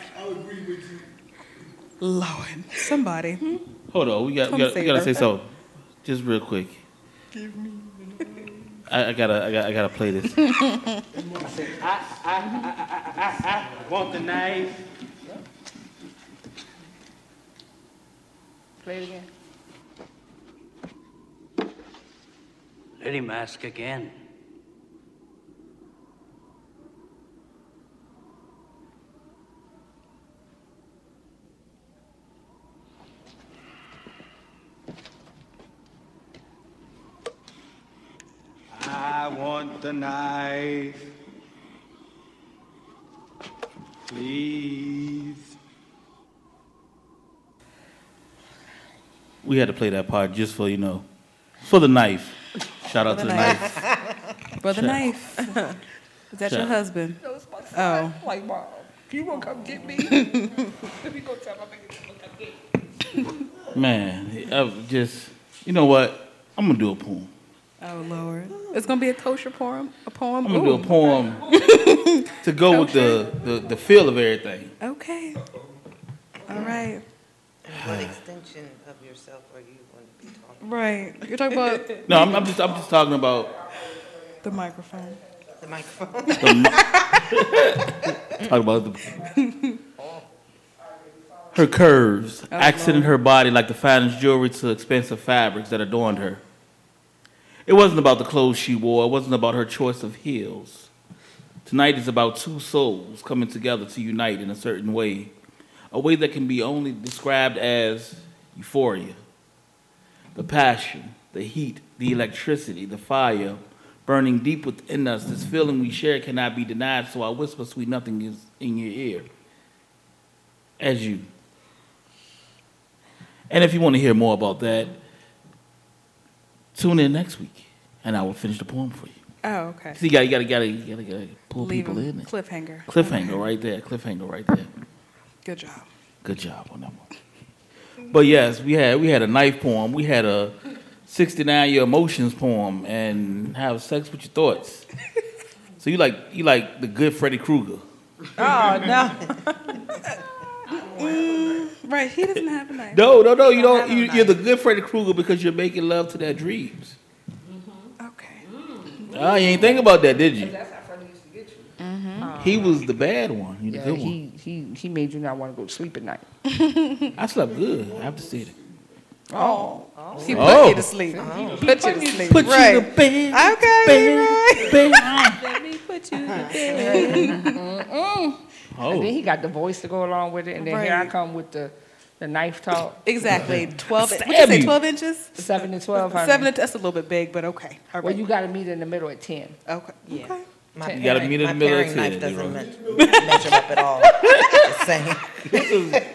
Lord, somebody. hmm? Hold on, we got, we got, we save gotta say something, just real quick. I, I gotta, I gotta, I gotta play this. I, I, I, I, I, I want the knife. Play it again. Let him ask again. I want the knife. Please. We had to play that part just for you know, for the knife. Shout out For to the the knife. knife. Brother Shout- Knife. [laughs] Is that your Shout- husband? No, it's my Oh. son. Like, mom, you won't come get me. [laughs] Let me go tell my baby to come get me. Man, I just, you know what? I'm gonna do a poem. Oh Lord. It's gonna be a kosher poem. A poem. I'm gonna do a poem to go with the, the the feel of everything. Okay. All right. What extension of yourself are you going to be talking? Right. You're talking about [laughs] No, I'm, I'm just I'm just talking about the microphone. The microphone. [laughs] the mi- [laughs] talking about the her curves, oh, accenting her body like the finest jewelry to expensive fabrics that adorned her. It wasn't about the clothes she wore. It wasn't about her choice of heels. Tonight is about two souls coming together to unite in a certain way, a way that can be only described as euphoria. The passion, the heat, the electricity, the fire burning deep within us, this feeling we share cannot be denied, so I whisper sweet nothing is in your ear. As you. And if you want to hear more about that, tune in next week and I will finish the poem for you. Oh, okay. See, you gotta, you gotta, gotta, you gotta, gotta pull Leave people them. in. Cliffhanger. Cliffhanger right there. Cliffhanger right there. Good job. Good job on that one. But yes, we had we had a knife poem. We had a 69 year emotions poem and have sex with your thoughts. [laughs] So you like you like the good Freddy Krueger. Oh no. [laughs] Mm, right. He doesn't have a knife. No, no, no. You don't. You, you're the good Freddy Krueger because you're making love to their dreams. Okay. Ah, you ain't think about that, did you? That's how Freddie used to get you. Mm-hmm. He was the bad one. He the Yeah, good one. he, he, he made you not want to go to sleep at night. [laughs] I slept good. I have to say that. Oh. He put Oh. you to sleep. Oh. Put you to sleep. Put you right. to bed. Okay. bed, right. [laughs] Let me put you to [laughs] Mm-mm. Oh. And then oh. he got the voice to go along with it, and then here I come with the, the knife talk. Exactly. [laughs] Twelve. Stab What you say? Twelve inches. Seven to twelve. honey. Seven. To, that's a little bit big, but okay. All Well, you got to meet in the middle at ten. Okay. Yeah. Okay. My You gotta meet in the middle of paring knife doesn't Leroy. measure up at all. [laughs] Just saying. [laughs]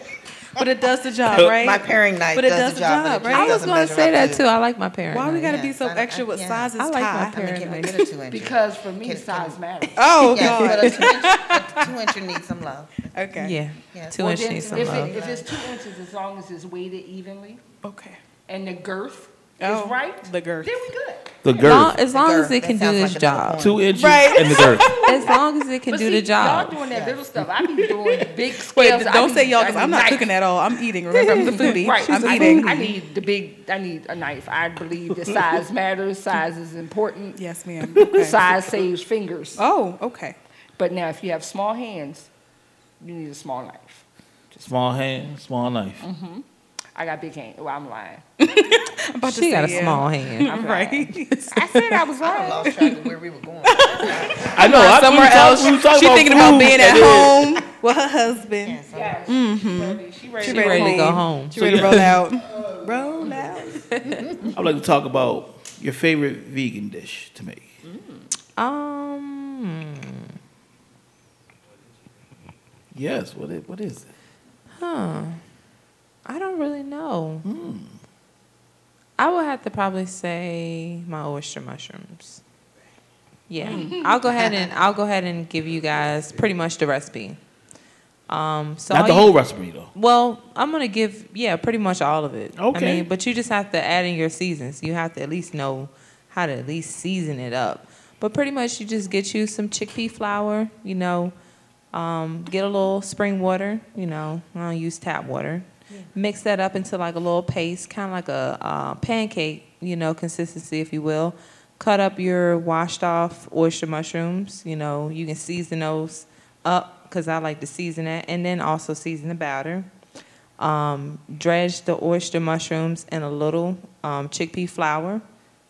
But it does the job, right? My paring knife But it does does the the job, but job, it right? I was doesn't gonna say that too. I like my pairing. Why we gotta be so I don't- extra with yeah. sizes I like my tie? I mean, can we knife. get a two inch? Because for me, Can- size matters. [laughs] Oh Yes, God. but a two inch, a two inch needs some love. Okay. Yeah, Yes. two Well, inch needs some if, love. it, if it's two inches, as long as it's weighted evenly Okay. and the girth Oh, is right, the girth. then we good. The Long- girth. as long as girth, it that can do this like job. Two inches Right. and the girth. [laughs] As long as it can But do see, the job. Y'all doing that little stuff. I be doing [laughs] big Wait, scales. I don't be- say y'all because I'm not knife. cooking at all. I'm eating. Remember, I'm the [laughs] foodie. Right. I'm I eating. Need, I need the big. I need a knife. I believe that size matters. Size is important. Yes, ma'am. Okay. Size saves fingers. Oh, okay. But now, if you have small hands, you need a small knife. Small hand, small knife. hmm I got big hands. Well, I'm lying. [laughs] I'm about to She got a yeah. small hand. [laughs] I'm right. I said I was lying. I lost track of where we were going. I know. I, Somewhere we was else. we talking She's about thinking about being at [laughs] home with her husband. Yes, Yes. Mm-hmm. She ready, She to ready to go home. She ready to roll out. Roll out. I'd like to talk about your favorite vegan dish to make. Um. Yes. What is, what is it? Huh. I don't really know. Hmm. I would have to probably say my oyster mushrooms. Yeah, [laughs] I'll go ahead and I'll go ahead and give you guys pretty much the recipe. Um, so Not the you- whole recipe though. Well, I'm gonna give yeah, pretty much all of it. Okay. I mean, but you just have to add in your seasons. You have to at least know how to at least season it up. But pretty much, you just get you some chickpea flour. You know, um, get a little spring water. You know, I don't use tap water. Mix that up into like a little paste, kind of like a uh, pancake. You know, consistency, if you will. Cut up your washed off oyster mushrooms. You know, you can season those up because I like to season it, and then also season the batter. Um, dredge the oyster mushrooms in a little um, chickpea flour,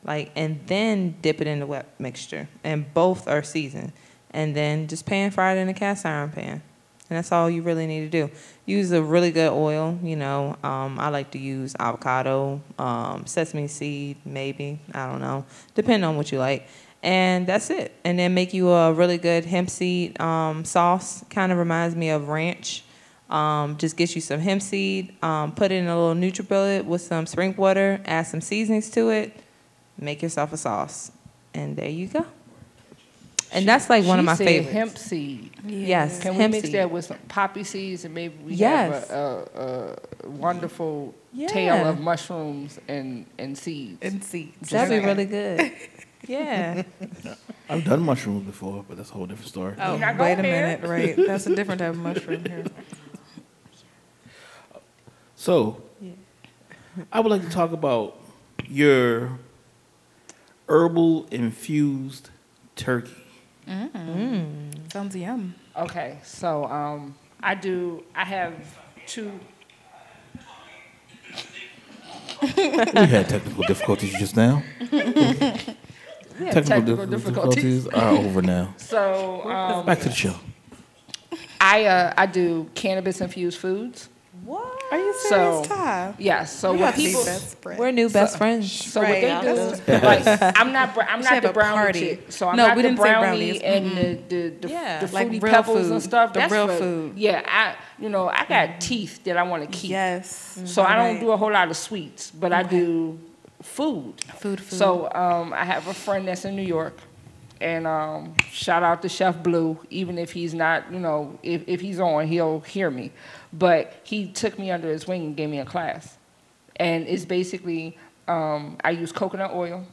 like, and then dip it in the wet mixture, and both are seasoned. And then just pan fry it in a cast iron pan, and that's all you really need to do. Use a really good oil. You know, um, I like to use avocado, um, sesame seed, maybe I don't know, depending on what you like and that's it. And then make you a really good hemp seed um, sauce. Kind of reminds me of ranch. Um, just get you some hemp seed, um, put it in a little NutriBullet with some spring water, add some seasonings to it, make yourself a sauce, and there you go. And that's like one of my said favorites. Hemp seed. Yes, Can we mix seed. that with some poppy seeds and maybe we Yes. have a, a, a wonderful Yeah. tale of mushrooms and, and seeds. And seeds. That'd be really good. [laughs] Yeah. I've done mushrooms before, but that's a whole different story. Oh, You're wait a going minute. [laughs] Right. That's a different type of mushroom here. So, I would like to talk about your herbal infused turkey. Mm. Sounds yum. Okay, so um, I do. I have two. we had technical difficulties just now. [laughs] We had technical dif- difficulties. are over now. [laughs] So um, Back to the show. I uh, I do cannabis infused foods. What? Are you So serious, Ty? yes. So We what have to be people best friends. We're new best friends. So Right, what they do, that's- like [laughs] I'm not I'm not the brownie party. chick. So I'm No, not we the didn't say brownie brownies. and Mhm. the the, the, Yeah, the fruity real pebbles and food. stuff. The That's real for- food. Yeah, I you know I got teeth that I want to keep. Yes. So I don't Right. do a whole lot of sweets, but I do food. Food, food. So um, I have a friend that's in New York, and um, shout out to Chef Blue. Even if he's not, you know, if, if he's on, he'll hear me. But he took me under his wing and gave me a class, and it's basically um, I use coconut oil.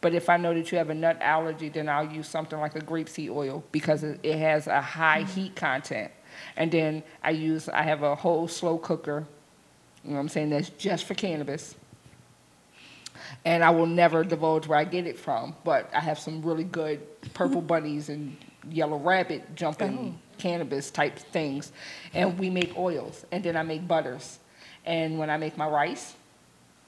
But if I know that you have a nut allergy, then I'll use something like a grapeseed oil because it, it has a high heat content. And then I use I have a whole slow cooker. You know what I'm saying? That's just for cannabis and I will never divulge where I get it from. But I have some really good purple mm-hmm. bunnies and yellow rabbit jumping oh. cannabis type things, and we make oils, and then I make butters, and when I make my rice,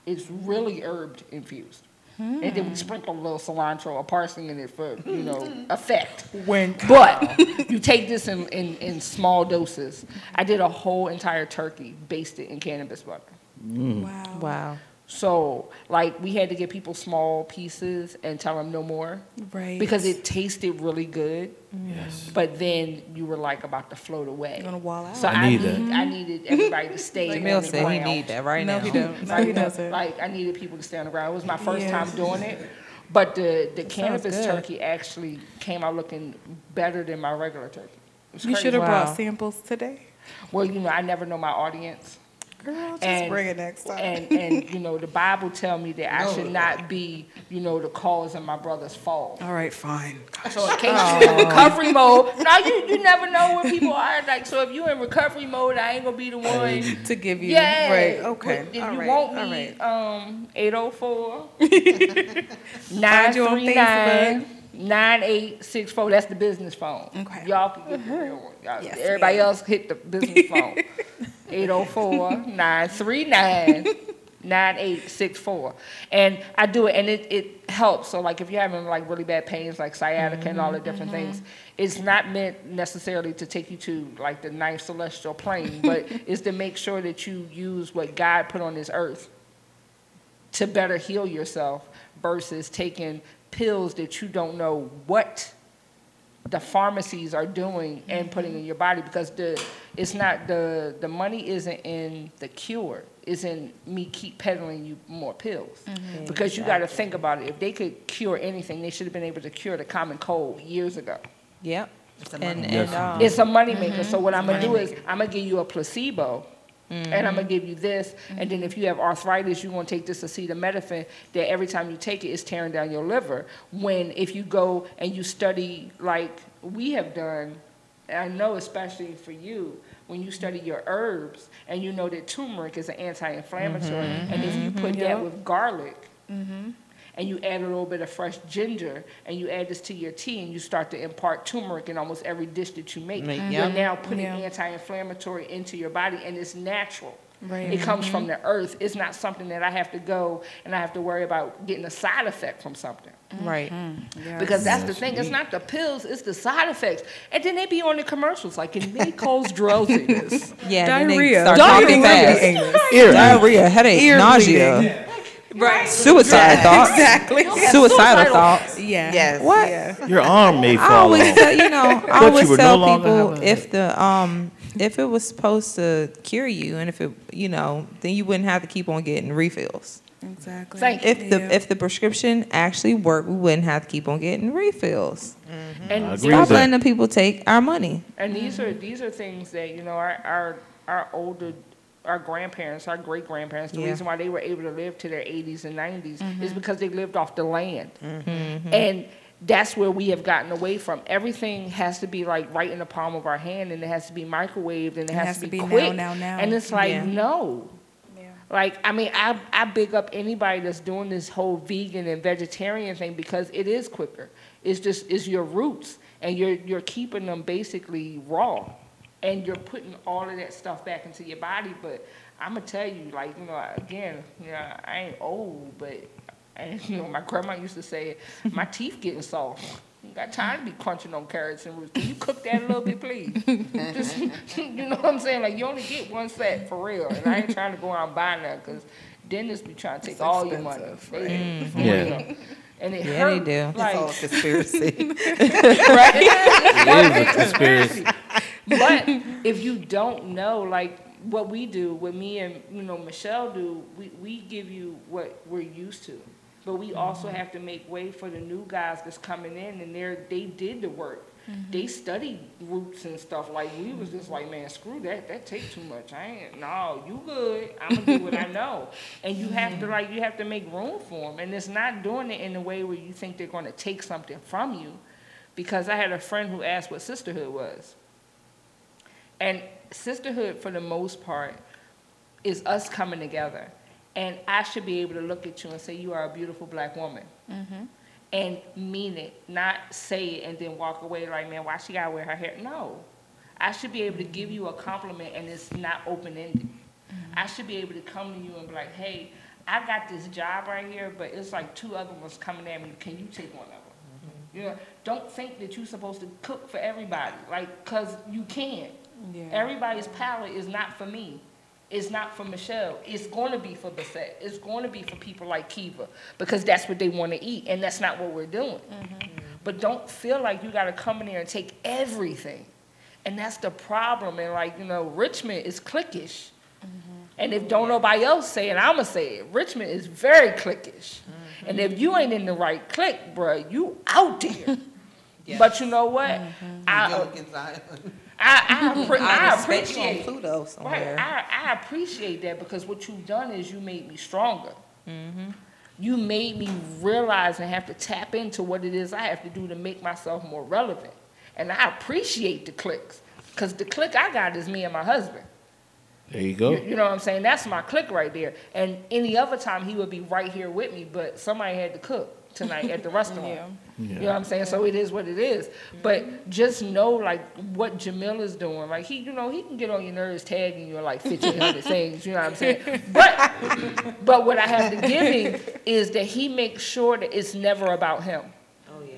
it's really herb infused. And then we hmm. sprinkle a little cilantro or parsley in it for, you know, [laughs] effect. Wink. But [laughs] you take this in, in, in small doses. I did a whole entire turkey basted in cannabis butter. Mm. Wow. Wow. So, like, we had to give people small pieces and tell them no more. Right. Because it tasted really good. Yes. But then you were like about to float away. Gonna wall out. So I I, need need, that. I needed everybody to stay [laughs] on Jamil the said he ground. need that right No, now. he don't. No, Like, he doesn't. Like I needed people to stay on the ground. It was my first Yeah. time doing it. But the, the cannabis turkey actually came out looking better than my regular turkey. You should have Wow. brought samples today. Well, you know, I never know my audience. Girl, just And- bring it next time. And and [laughs] you know, the Bible tell me that I should not be, you know, the cause of my brother's fall. All right, fine. So in case you're in recovery mode, [laughs] now you, you never know where people are. Like so, if you're in recovery mode, I ain't gonna be the one. to give you Yeah. right. Okay. If all you right. want me, right. um, 804 [laughs] Find 939 9864. That's the business phone. Okay. Y'all can get the real one. Yes, everybody ma'am. else hit the business phone. 804 939 9864. And I do it, and it, it helps. So, like, if you're having like really bad pains, like sciatica and all the mm-hmm, different mm-hmm. things, it's not meant necessarily to take you to like the ninth celestial plane, [laughs] but it's to make sure that you use what God put on this earth to better heal yourself versus taking pills that you don't know what the pharmacies are doing and putting mm-hmm. in your body because the it's not the the money isn't in the cure it's in me keep peddling you more pills because you got to think about it if they could cure anything they should have been able to cure the common cold years ago Yep. And, Yes. and um, it's a moneymaker. So what I'm gonna do is I'm gonna give you a placebo. And I'm Mm-hmm. gonna give you this, and then if you have arthritis, you're gonna take this acetaminophen. That every time you take it, it's tearing down your liver. When if you go and you study like we have done, I know especially for you, when you study your herbs and you know that turmeric is an anti-inflammatory, mm-hmm. and if you mm-hmm. put that Yep. with garlic, mm-hmm. and you add a little bit of fresh ginger and you add this to your tea and you start to impart turmeric in almost every dish that you make. Make- You're now putting Yeah. anti-inflammatory into your body and it's natural. Right. It comes from the earth. It's not something that I have to go and I have to worry about getting a side effect from something. Right. Yes. Because that's the thing. It's not the pills, it's the side effects. And then they be on the commercials like it may cause drowsiness. [laughs] Yeah. and then they Diarrhea. Start Diarrhea. talking fast. Diarrhea. Diarrhea, headache, Ear nausea, bleeding. Right. suicide thoughts. Exactly. [laughs] Suicidal Suicidal- thoughts. Yeah. Yes. What? Yeah. Your arm may fall. I fall always off. tell you know [laughs] I But always were no tell people if the um if it was supposed to cure you and if it you know then you wouldn't have to keep on getting refills. Exactly. Thank you. If the Yeah. if the prescription actually worked, we wouldn't have to keep on getting refills. And I agree these with Stop letting the people take our money. And these are these are things that you know our our our older our grandparents, our great grandparents, the Yeah. reason why they were able to live to their 80s and 90s is Mhm. because they lived off the land. Mhm. And that's where we have gotten away from. Everything has to be like right in the palm of our hand, and it has to be microwaved, and it, has, to be, now, quick. now, now. And it's like Yeah. no. Like I mean, I I big up anybody that's doing this whole vegan and vegetarian thing because it is quicker. It's just it's your roots, and you're you're keeping them basically raw, and you're putting all of that stuff back into your body. But I'm gonna tell you, like you know, again, you know, I ain't old, but and [laughs] you know, my grandma used to say, my teeth getting soft. You got time to be crunching on carrots and roots. Can you cook that a little bit, please? [laughs] Just, you know what I'm saying? Like you only get one set for real, and I ain't trying to go out and buy that because dentists be trying to take It's all your money. expensive, They- right. for Yeah. And it Yeah, they hurt, do. It's all a conspiracy. [laughs] [laughs] right? It is a conspiracy. But if you don't know, like what we do, what me and you know Michelle do, we, we give you what we're used to. But we also have to make way for the new guys that's coming in, and they they did the work. Mm-hmm. They studied roots and stuff. Like we was just like, man, screw that. That take too much. I ain't. No, you good. I'm gonna do what I [laughs] know. And you have to mm-hmm. like, you have to make room for them. And it's not doing it in a way where you think they're gonna take something from you. Because I had a friend who asked what sisterhood was. And sisterhood, for the most part, is us coming together. And I should be able to look at you and say, You are a beautiful black woman. Mm-hmm. And mean it, not say it and then walk away like, Man, why she gotta wear her hair? No. I should be able to give you a compliment and it's not open ended. I should be able to come to you and be like, Hey, I got this job right here, but it's like two other ones coming at me. Can you take one of them? You know, don't think that you're supposed to cook for everybody, like, cause you can't. Yeah. Everybody's palate is not for me. It's not for Michelle. It's going to be for Baset. It's going to be for people like Kiva because that's what they want to eat, and that's not what we're doing. Mm-hmm. But don't feel like you got to come in there and take everything, and that's the problem. And like you know, Richmond is cliquish, mm-hmm. and if don't nobody else say it, I'ma say it. Richmond is very cliquish, mm-hmm. and if you ain't in the right clique, bruh, you out there. [laughs] But you know what? I, uh, Gilligan's Island. I, I, [laughs] appre- I I respect you on appreciate Pluto Right. I, I appreciate that because what you've done is you made me stronger. Mm-hmm. You made me realize and have to tap into what it is I have to do to make myself more relevant. And I appreciate the clicks because the click I got is me and my husband. There you go. You, you know what I'm saying? That's my click right there. And any other time he would be right here with me, but somebody had to cook tonight at the [laughs] restaurant. Yeah. You know what I'm saying? So it is what it is. But just know like what Jamil is doing. Like he, you know, he can get on your nerves tagging you like 1,500 [laughs] things. You know what I'm saying? But but what I have to give him is that he makes sure that it's never about him. Oh yeah.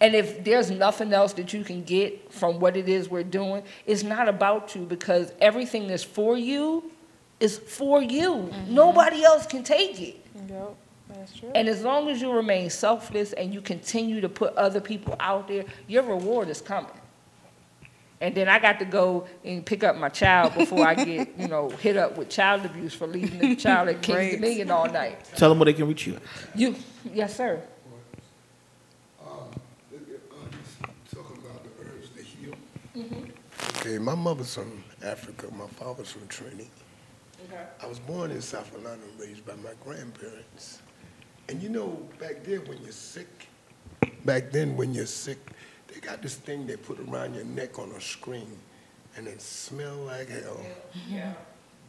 And if there's nothing else that you can get from what it is we're doing, it's not about you because everything that's for you is for you. Mm-hmm. Nobody else can take it. Yep, that's true. And as long as you remain selfless and you continue to put other people out there, your reward is coming. And then I got to go and pick up my child before I get, you know, hit up with child abuse for leaving the child at King's Right. Dominion all night. Tell them where they can reach you. You, yes, sir. Talking about the herbs to heal. Okay, my mother's from Africa, my father's from Trinity. Okay. I was born in South Carolina and raised by my grandparents. And you know, back then when you're sick, back then when you're sick, they got this thing they put around your neck on a string and it smell like hell. Yeah.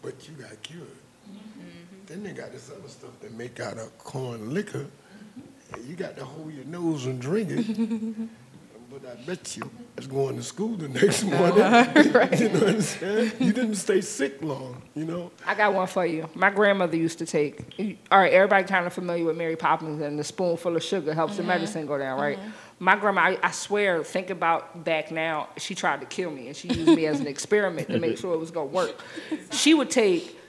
But you got cured. Mm-hmm. Then they got this other stuff they make out of corn liquor. And you got to hold your nose and drink it. [laughs] But I bet you was going to school the next [laughs] morning. Uh-huh, [laughs] you know what I'm saying? You didn't stay sick long, you know? I got one for you. My grandmother used to take. All right, everybody kind of familiar with Mary Poppins and the spoonful of sugar helps the uh-huh. medicine go down, right? Uh-huh. My grandma, I, I swear, think about back now. She tried to kill me, and she used me as an [laughs] experiment to make sure it was gonna work. She would take.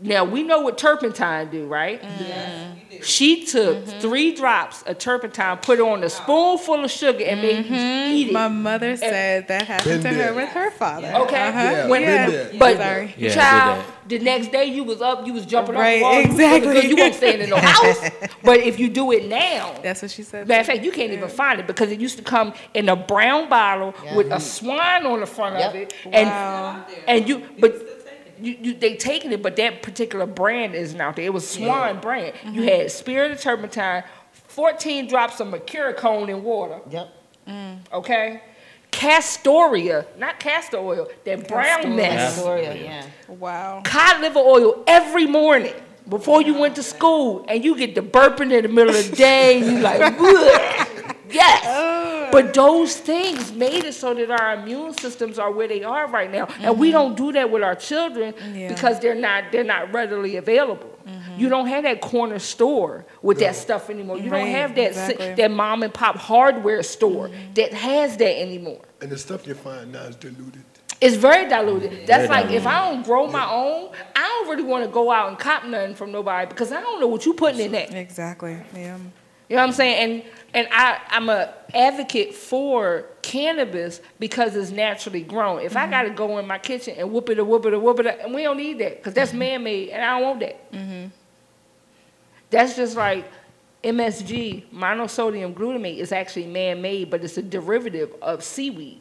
Now we know what turpentine do, right? Mm. She took mm-hmm. three drops of turpentine, put it on a spoonful of sugar, and made me mm-hmm. eat it. My mother said that happened to her with her father. Okay. Uh-huh. Yeah, When- been there. But Sorry. Yeah, child, the next day you was up, you was jumping Right, off the wall. you was feeling exactly. good, You won't stand in no [laughs] house. but if you do it now, That's what she said. matter of fact, you can't even find it because it used to come in a brown bottle with a swan on the front of Yep. it, and Wow. and you but. You, you they taking it, but that particular brand isn't out there. It was Swan brand. You mm-hmm. had Spirit of Turpentine, 14 drops of Mercurochrome in water. Yep. Mm. Okay. Castoria, not castor oil, that brown mess. Astoria, yeah. Wow. Cod liver oil every morning before you went to school, and you get the burping in the middle of the day, and you like, [laughs] "Ugh." yes. Oh. But those things made it so that our immune systems are where they are right now, and we mm-hmm. don't do that with our children Yeah. because they're not they're not readily available. Mm-hmm. You don't have that corner store with that stuff anymore. You don't have that exactly. that mom and pop hardware store mm-hmm. that has that anymore. And the stuff you find now is diluted. It's very diluted. That's Very like if. I don't grow my own, I don't really want to go out and cop nothing from nobody because I don't know what you're putting in that. Exactly. Yeah. You know what I'm saying? And and I I'm a advocate for cannabis because it's naturally grown. If I got to go in my kitchen and whoop it or whoop it or whoop it, and we don't need that because that's man made, and I don't want that. Mm-hmm. That's just like MSG, monosodium glutamate, is actually man made, but it's a derivative of seaweed.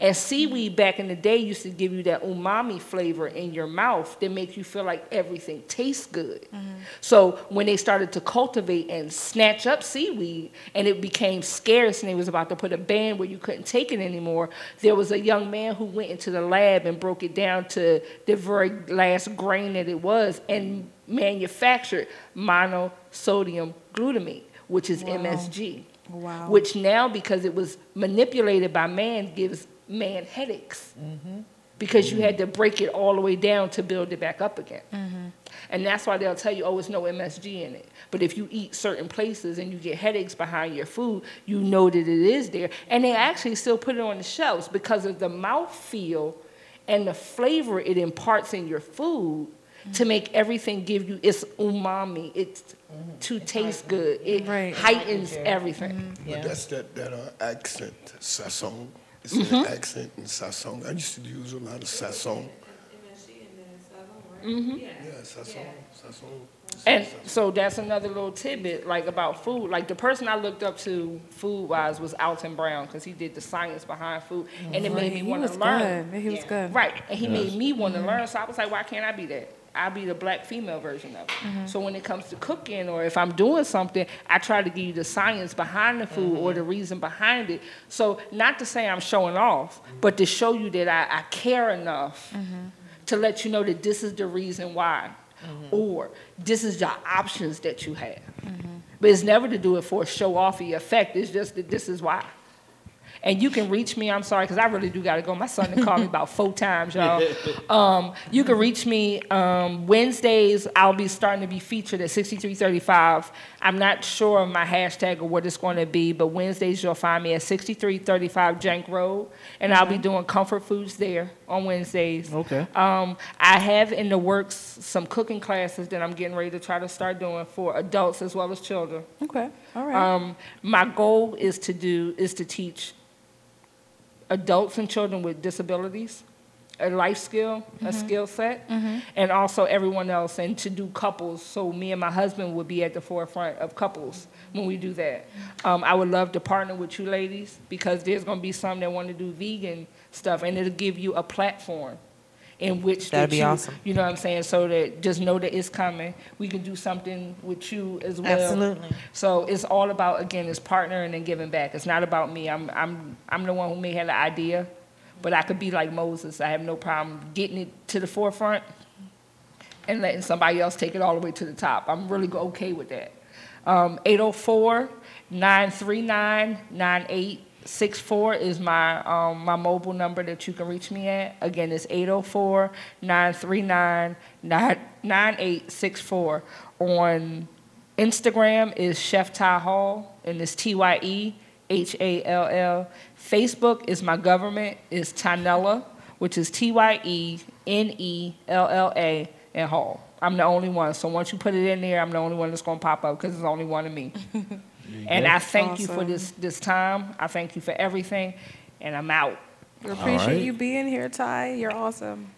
And seaweed back in the day used to give you that umami flavor in your mouth that makes you feel like everything tastes good. Mm-hmm. So when they started to cultivate and snatch up seaweed and it became scarce and they was about to put a ban where you couldn't take it anymore, there was a young man who went into the lab and broke it down to the very last grain that it was and manufactured monosodium glutamate, which is MSG Wow. which now because it was manipulated by man gives man headaches. Mm-hmm. Because you mm-hmm. had to break it all the way down to build it back up again. Mm-hmm. And that's why they'll tell you oh it's no msg in it. But if you eat certain places and you get headaches behind your food you know that it is there. And they actually still put it on the shelves because of the mouth feel and the flavor it imparts in your food to make everything give you its umami. It's to taste good it heightens everything But that's that, that uh, accent, sazón. It's an accent in sazón. I used to use a lot of sazón. Mhm. Yeah, sazón, sazón. And so that's another little tidbit, like about food. Like the person I looked up to food wise was Alton Brown because he did the science behind food, and it Right, made me want to learn. good. He was good. Right, and he Yes. made me want to Mhm. learn. So I was like, why can't I be that? I'll be the black female version of it. Mhm. So when it comes to cooking, or if I'm doing something, I try to give you the science behind the food or mm-hmm. the reason behind it. So not to say I'm showing off, but to show you that I, I care enough mm-hmm. to let you know that this is the reason why, mm-hmm. or this is the options that you have. But it's never to do it for a show offy effect. It's just that this is why. And you can reach me. I'm sorry, because I really do got to go. My son done called me about four times, y'all. [laughs] Um, you can reach me um, Wednesdays. I'll be starting to be featured at 6335. I'm not sure of my hashtag or what it's going to be, but Wednesdays you'll find me at 6335 Jahnke Road, and I'll be doing comfort foods there on Wednesdays. Okay. Um, I have in the works some cooking classes that I'm getting ready to try to start doing for adults as well as children. Okay. All right. Um, my goal is to do is to teach adults and children with disabilities a life skill, a Mhm. skill set, Mhm. and also everyone else, and to do couples. So me and my husband would be at the forefront of couples when we do that. Um, I would love to partner with you ladies because there's going to be some that want to do vegan stuff, and it'll give you a platform in which That'd be you, awesome. You know what I'm saying? So that just know that it's coming. We can do something with you as well. Absolutely. So it's all about again, it's partnering and giving back. It's not about me. I'm I'm I'm the one who may have the idea, but I could be like Moses. I have no problem getting it to the forefront and letting somebody else take it all the way to the top. I'm really okay with that. Um, 804 939 9864 is my, um, my mobile number that you can reach me at. Again, it's 804 939 9864. On Instagram is Chef Tye Hall, and it's T Y E H A L L. Facebook is my government, is Tynella, which is T Y E N E L L A, and Hall. I'm the only one. So once you put it in there, I'm the only one that's going to pop up because there's only one of me. [laughs] and I thank you for this, this time. I thank you for everything, and I'm out. We appreciate you being here, Ty. You're awesome.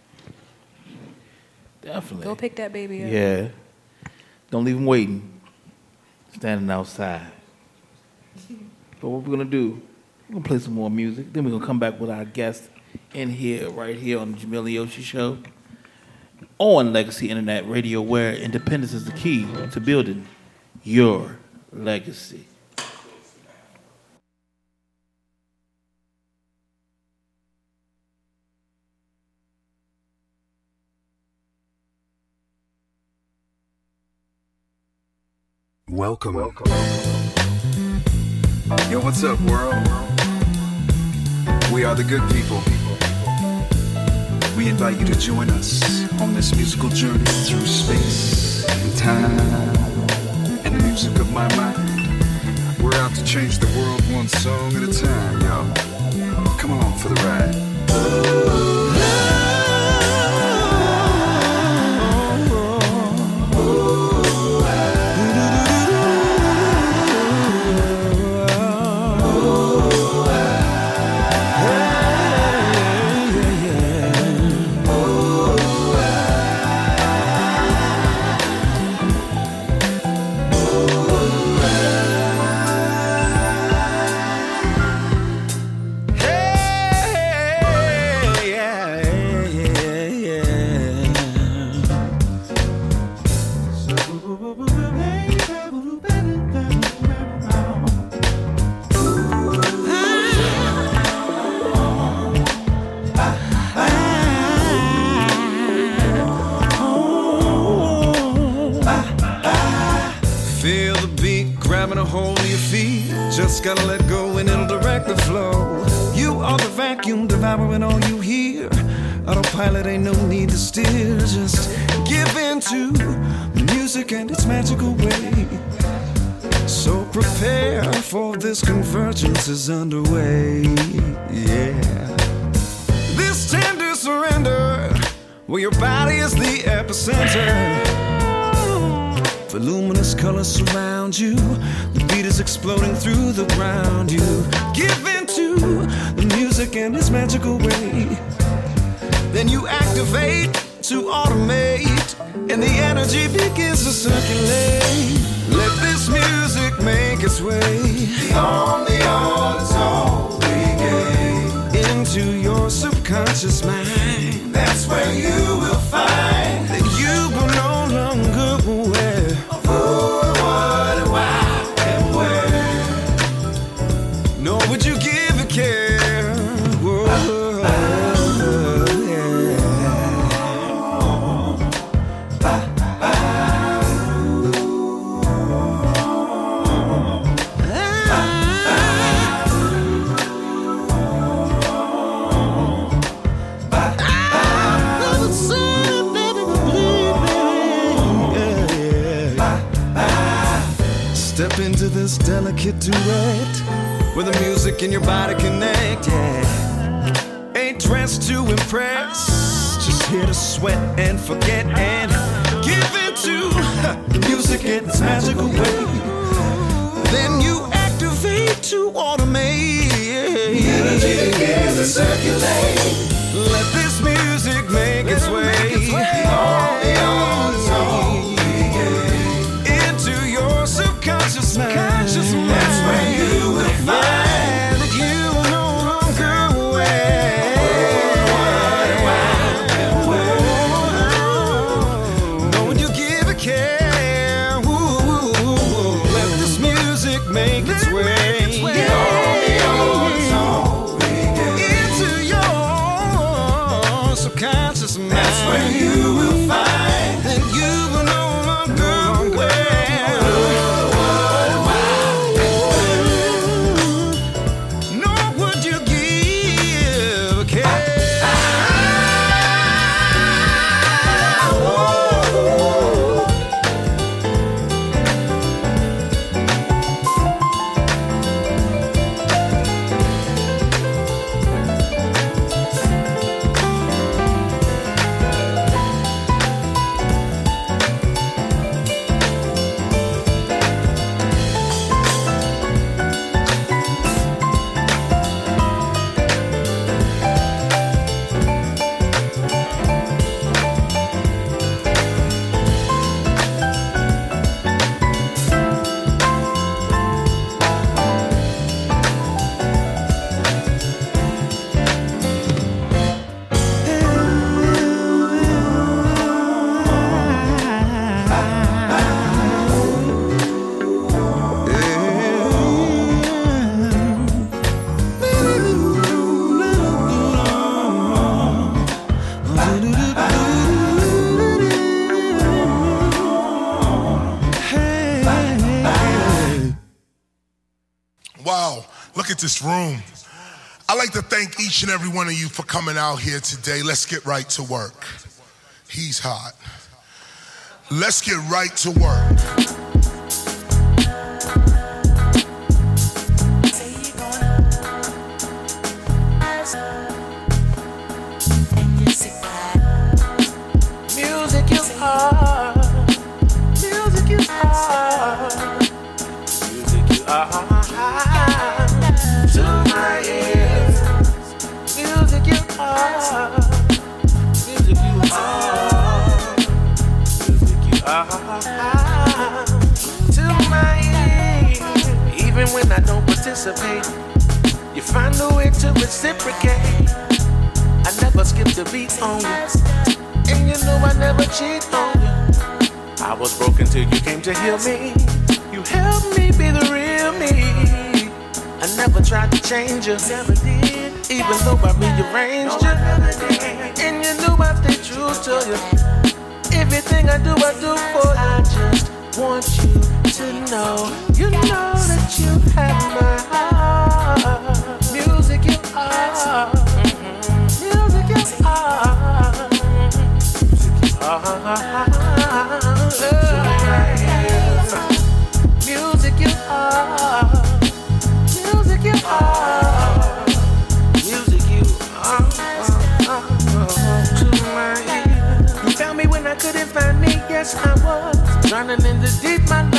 Definitely. Go pick that baby up. Yeah. Don't leave him waiting. Standing outside. But what we're gonna do, we're gonna play some more music. Then we're gonna come back with our guest in here, right here on the Jamil Yoshi Show. on Legacy Internet Radio, where independence is the key to building your legacy. Welcome. Welcome. Yo, what's up, world? We are the good people. We invite you to join us on this musical journey through space and time music of my mind. We're out to change the world one song at a time, yo. Come along for the ride. Gotta let go and it'll direct the flow. You are the vacuum devouring all you hear. Autopilot ain't no need to steer. Just give in to the music and its magical way. So prepare for this convergence is underway. Yeah. This tender surrender, where your body is the epicenter. Voluminous colors surround you. The beat is exploding through the ground. You give into the music and its magical way. Then you activate to automate, and the energy begins to circulate. Let this music make its way beyond the ozone into your subconscious mind. That's where you will find delicate duet where the music and your body connect. Yeah. Ain't dressed to impress, just here to sweat and forget and give into the [laughs] music in its magical way. Then you activate to automate. Energy begins to circulate. Let this music make its way. Room. I'd like to thank each and every one of you for coming out here today. Let's get right to work. He's hot. Let's get right to work. Even when I don't participate, you find a way to reciprocate. I never skip the beat on you. And you know I never cheat on you. I was broken till you came to heal me. You helped me be the real me. I never tried to change you. Never did. Even though I rearranged you. And you knew I stay true to you. Everything I do, I do for you. I just want you to know. You know that you have my heart. Music you are. Music you are. Music you are. Music you are. Music you are. To my ear. You found me when I couldn't find me. Yes, I was drowning in the deep. My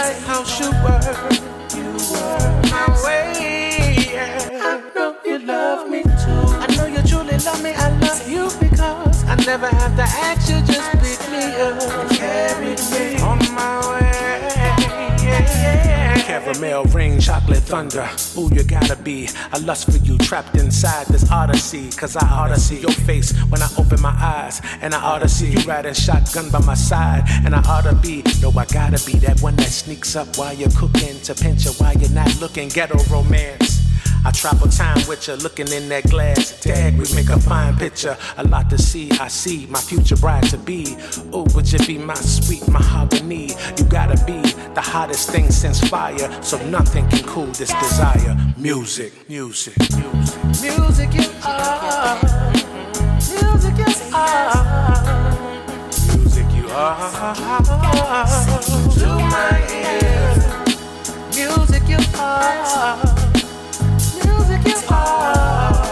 thunder. Ooh, you gotta be. I lust for you trapped inside this odyssey. Cause I ought to see your face when I open my eyes. And I ought to see you riding shotgun by my side. And I ought to be, no, I gotta be that one that sneaks up while you're cooking to pinch you while you're not looking. Ghetto romance. I travel time with you, looking in that glass. Dag, we make a fine picture. A lot to see, I see my future bride to be. Oh, would you be my sweet mahogany? You gotta be the hottest thing since fire, so nothing can cool this desire. Music, music, music. Music you are. Music you are. Music you are. To my ears. Music you are. Music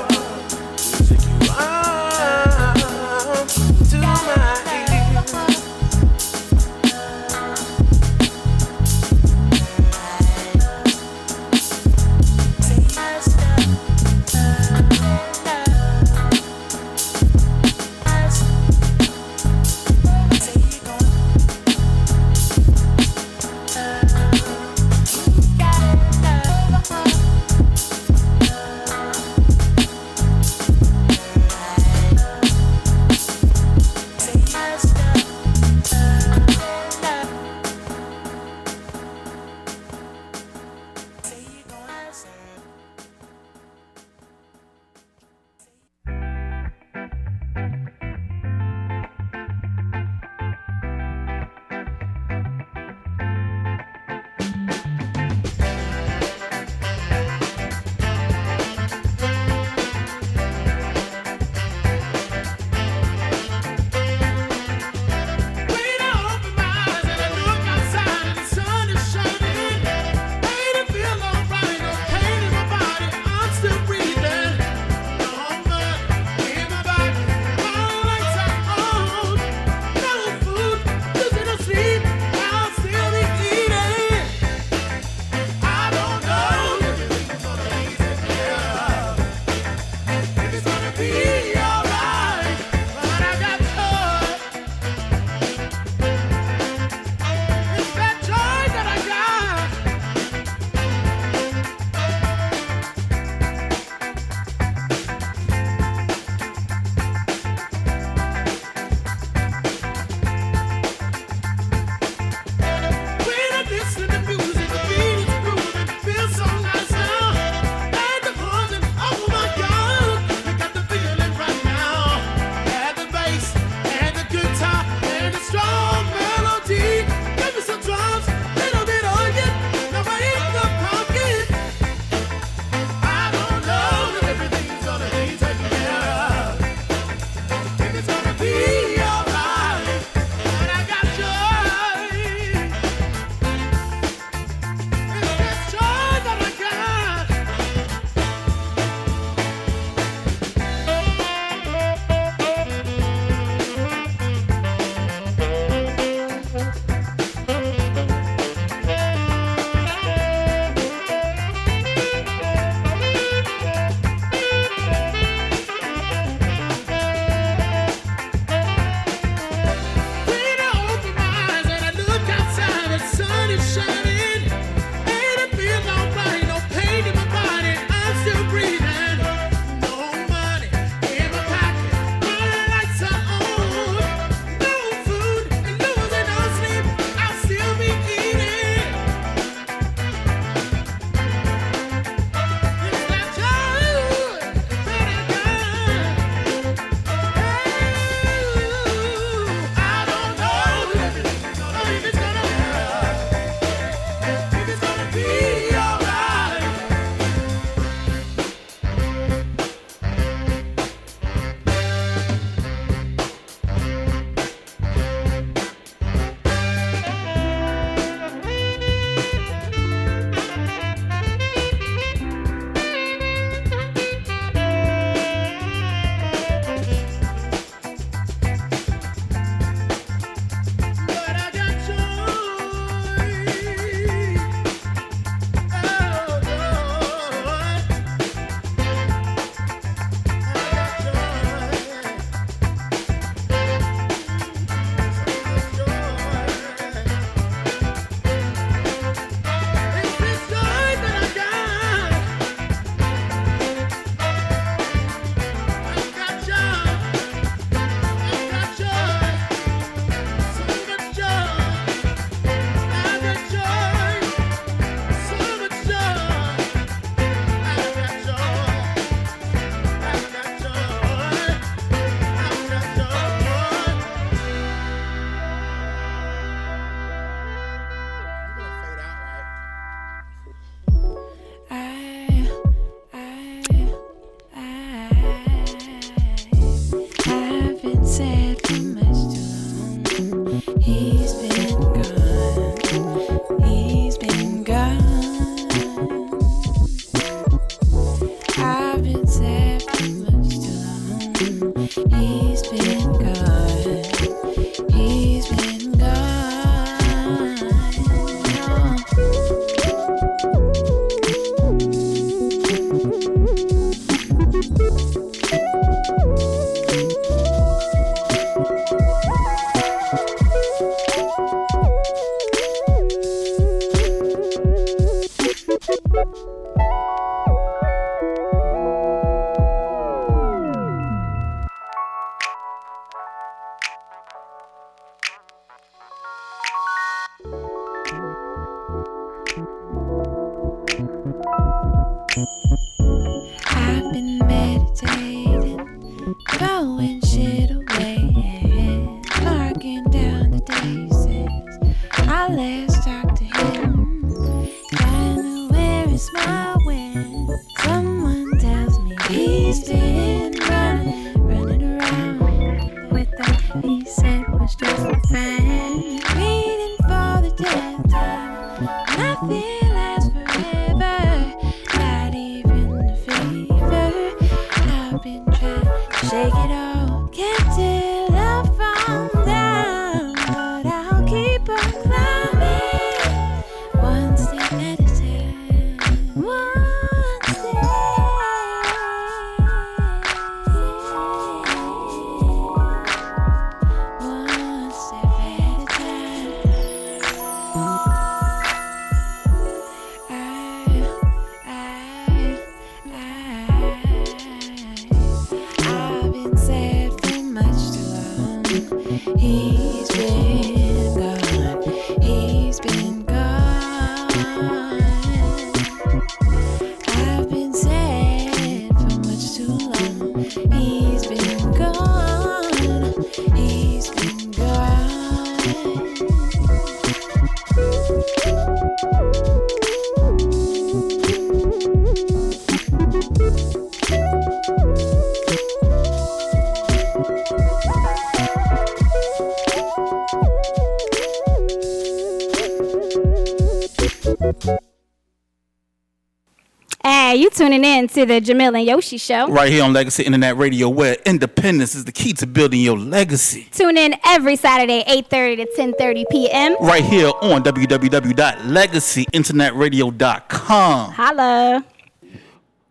to the Jamil and Yoshi show. Right here on Legacy Internet Radio, where independence is the key to building your legacy. Tune in every Saturday, 8:30 to 10:30 p.m. Right here on www.legacyinternetradio.com. Holla.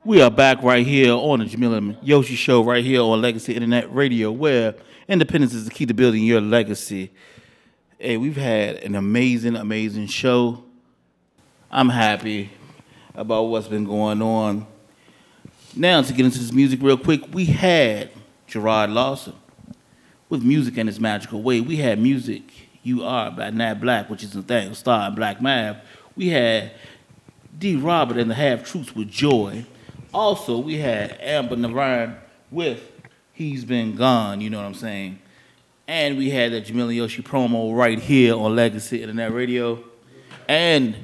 We are back right here on the Jamil and Yoshi Show, right here on Legacy Internet Radio, where independence is the key to building your legacy. Hey, we've had an amazing, amazing show. I'm happy about what's been going on. Now, to get into this music real quick, we had Gerard Lawson with Music in Its Magical Way. We had Music You Are by Nat Black, which is a thing, star in Black Math. We had D. Robert and the Half Truths with Joy. Also, we had Amber Narayan with He's Been Gone, you know what I'm saying? And we had that Jamila Yoshi promo right here on Legacy Internet Radio. And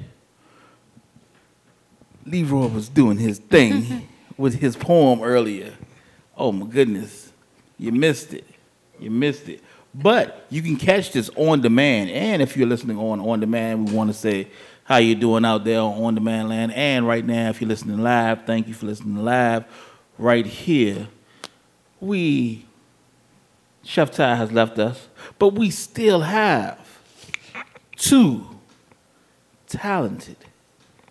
Leroy was doing his thing [laughs] with his poem earlier. Oh my goodness. You missed it. You missed it. But you can catch this on demand. And if you're listening on on demand, we want to say how you doing out there on on demand land. And right now, if you're listening live, thank you for listening live. Right here, we Chef Tye has left us, but we still have two talented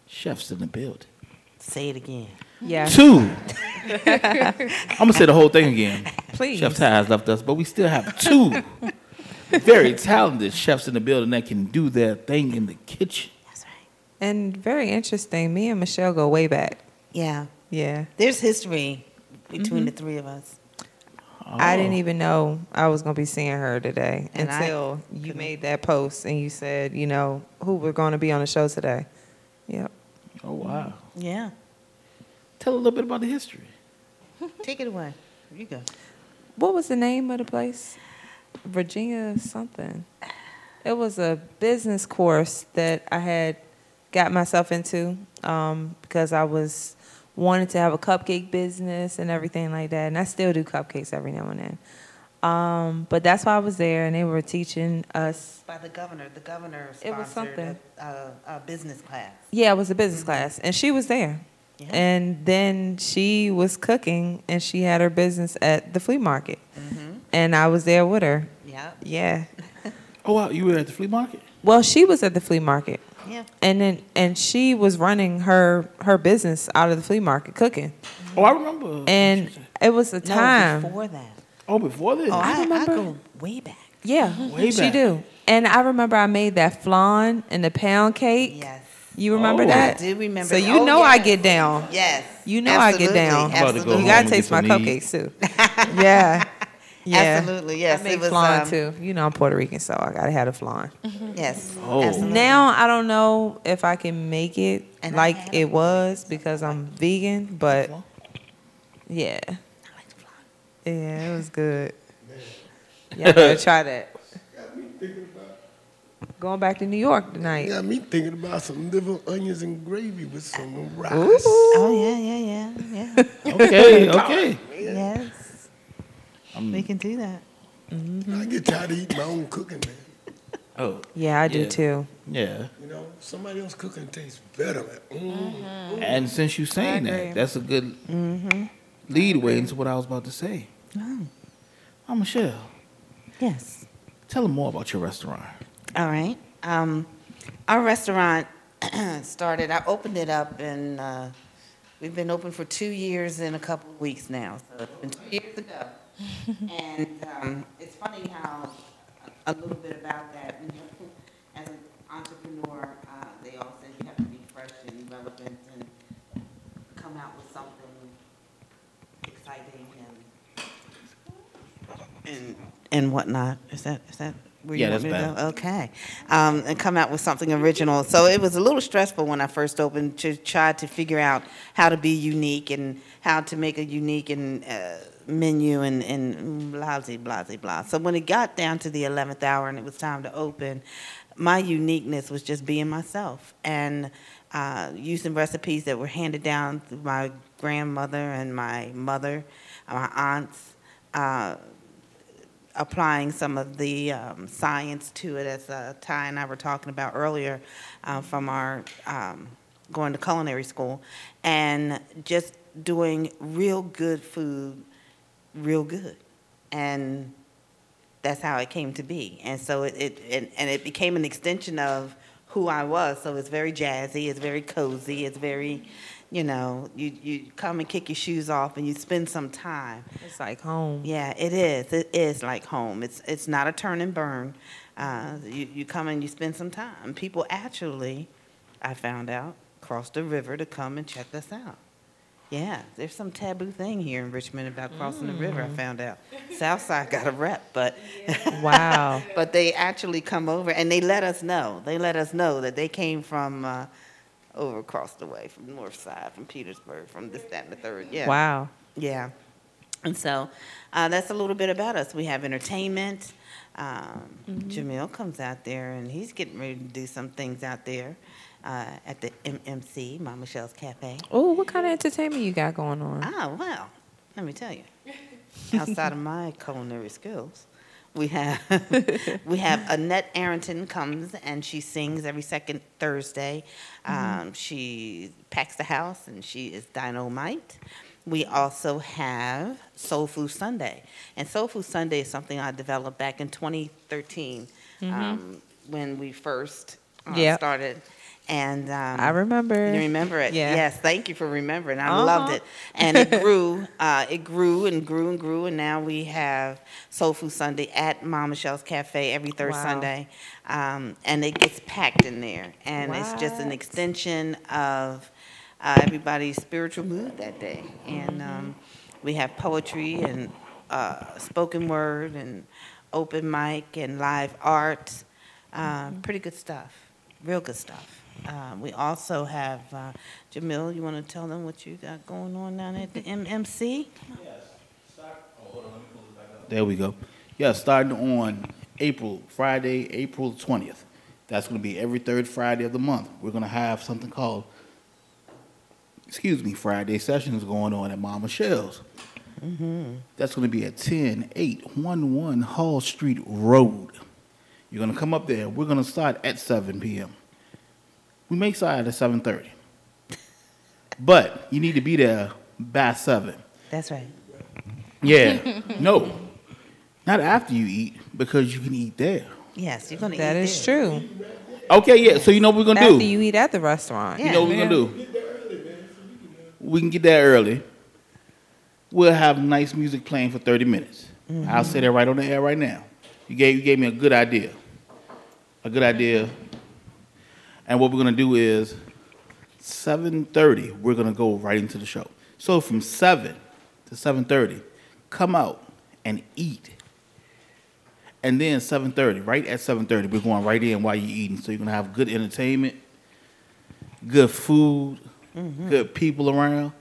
chefs in the building. Say it again. Yeah. Two. [laughs] I'm gonna say the whole thing again. Please. Chef Tye has left us, but we still have two very talented chefs in the building that can do their thing in the kitchen. That's right. And very interesting. Me and Michelle go way back. Yeah. Yeah. There's history between Mhm. the three of us. I didn't even know I was gonna be seeing her today And I until you made that post and you said, you know, who we're going to be on the show today. Yep. Oh wow. Yeah. Tell a little bit about the history. [laughs] Take it away. You go. What was the name of the place? Virginia something. It was a business course that I had got myself into um, because I was wanted to have a cupcake business and everything like that, and I still do cupcakes every now and then. Um, but that's why I was there, and they were teaching us. By the governor, the governor It was sponsored something. A, a, a business class. Yeah, it was a business class, and she was there. Yeah. And then she was cooking, and she had her business at the flea market, Mhm. and I was there with her. Yep. Yeah. [laughs] Oh wow, you were at the flea market? Well, she was at the flea market. Yeah. And then and she was running her her business out of the flea market cooking. Oh, I remember. And it was a time No, time. before that. Oh, before this. Oh, I, I remember. go way back. Yeah, Way back. she back. do. And I remember I made that flan and the pound cake. Yes. You remember Oh. that? I do remember So that. you Oh, know I get down. Yes. You know I get Absolutely, down. I'm about to go You gotta taste my some cupcakes too. [laughs] yeah. Yeah. Absolutely, yes. I make It was, flan um, too. You know I'm Puerto Rican, so I gotta have a flan. Yes. Oh. Absolutely. Now I don't know if I can make it And like it was because I'm vegan, but yeah. I like the flaw. Yeah, it was good. [laughs] Y'all gotta try that. Going back to New York tonight. Got me thinking about some liver, onions, and gravy with some rice. Oh yeah, yeah, yeah, yeah. [laughs] Okay, okay. yes. I'm- We can do that. I get tired of eating my own cooking, man. Oh. Yeah, I do Yeah. too. Yeah. You know, somebody else cooking tastes better, man. Mm. And since you saying that, that's a good Mm-hmm. lead way into what I was about to say. Oh. Oh, Michelle, Yes. tell them more about your restaurant. All right. Um, our restaurant [clears throat] started. I opened it up, and uh, we've been open for two years and a couple of weeks now. So it's been two years ago. [laughs] and um, it's funny how a little bit about that. As an entrepreneur, uh, they all say you have to be fresh and relevant and come out with something exciting and and and whatnot. Is that is that where Yeah, that's bad. Okay, um, and come out with something original. So it was a little stressful when I first opened to try to figure out how to be unique and how to make a unique and uh, menu and and blah blah blah blah. So when it got down to the eleventh hour and it was time to open, my uniqueness was just being myself and uh, using recipes that were handed down through my grandmother and my mother, my aunts. Uh, applying some of the um, science to it, as uh, Tye and I were talking about earlier, uh, from our um, going to culinary school, and just doing real good food, real good, and that's how it came to be. And so it, it and, and it became an extension of who I was. So it's very jazzy, it's very cozy, it's very, you know, you, you come and kick your shoes off and you spend some time. It's like home. Yeah, it is. It is like home. It's it's not a turn and burn. Uh, you you come and you spend some time. People actually, I found out, cross the river to come and check us out. Yeah, there's some taboo thing here in Richmond about crossing the river. I found out. Southside got a rep, but [laughs] Wow. but they actually come over and they let us know. They let us know that they came from uh, over across the way from North Side, from Petersburg, from this, that, and the third. Yeah. Wow. Yeah. And so uh, that's a little bit about us. We have entertainment. Um, Jamil comes out there and he's getting ready to do some things out there uh, at the MMC, Mama Michelle's Cafe. Oh, what kind of entertainment you got going on? Oh, well, let me tell you. Outside of my culinary skills, we have [laughs] we have Annette Arrington comes and she sings every second Thursday. Um, She packs the house and she is dynamite. We also have Soul Food Sunday, and Soul Food Sunday is something I developed back in 2013 Mhm. um, when we first uh, Yep. started. And um, I remember. You remember it? Yeah. Yes. Thank you for remembering. I Uh-huh. loved it, and it [laughs] grew. Uh, it grew and grew and grew, and now we have Soul Food Sunday at Mama Michelle's Cafe every third Wow. Sunday, um, and it gets packed in there, and it's just an extension of uh, everybody's spiritual mood that day, and um, we have poetry and uh, spoken word and open mic and live art. Uh, Pretty good stuff. Real good stuff. Uh, we also have uh, Jamil. You want to tell them what you got going on down at the MMC? Yes. There we go. Yeah, starting on April, Friday, April 20th. That's going to be every third Friday of the month. We're going to have something called, excuse me, Friday sessions going on at Mama Michelle's. Mm-hmm. That's going to be at 10811 Hull Street Road. You're going to come up there. We're going to start at 7 p.m. We may start at 7:30. But you need to be there by 7. That's right. Yeah. [laughs] no. Not after you eat because you can eat there. Yes, you're gonna That eat is there. true. Okay, yeah. So you know what we're going to do? After you eat at the restaurant. yeah. You know what we're gonna do? We can get there early. We'll have nice music playing for 30 minutes. Mhm. I'll say that right on the air right now. You gave you gave me a good idea. A good idea. And what we're gonna do is 7:30, we're gonna go right into the show. So from 7 to 7:30, come out and eat. And then 7:30, right at 7:30, we're going right in while you're eating. So you're gonna have good entertainment, good food, Mhm. good people around.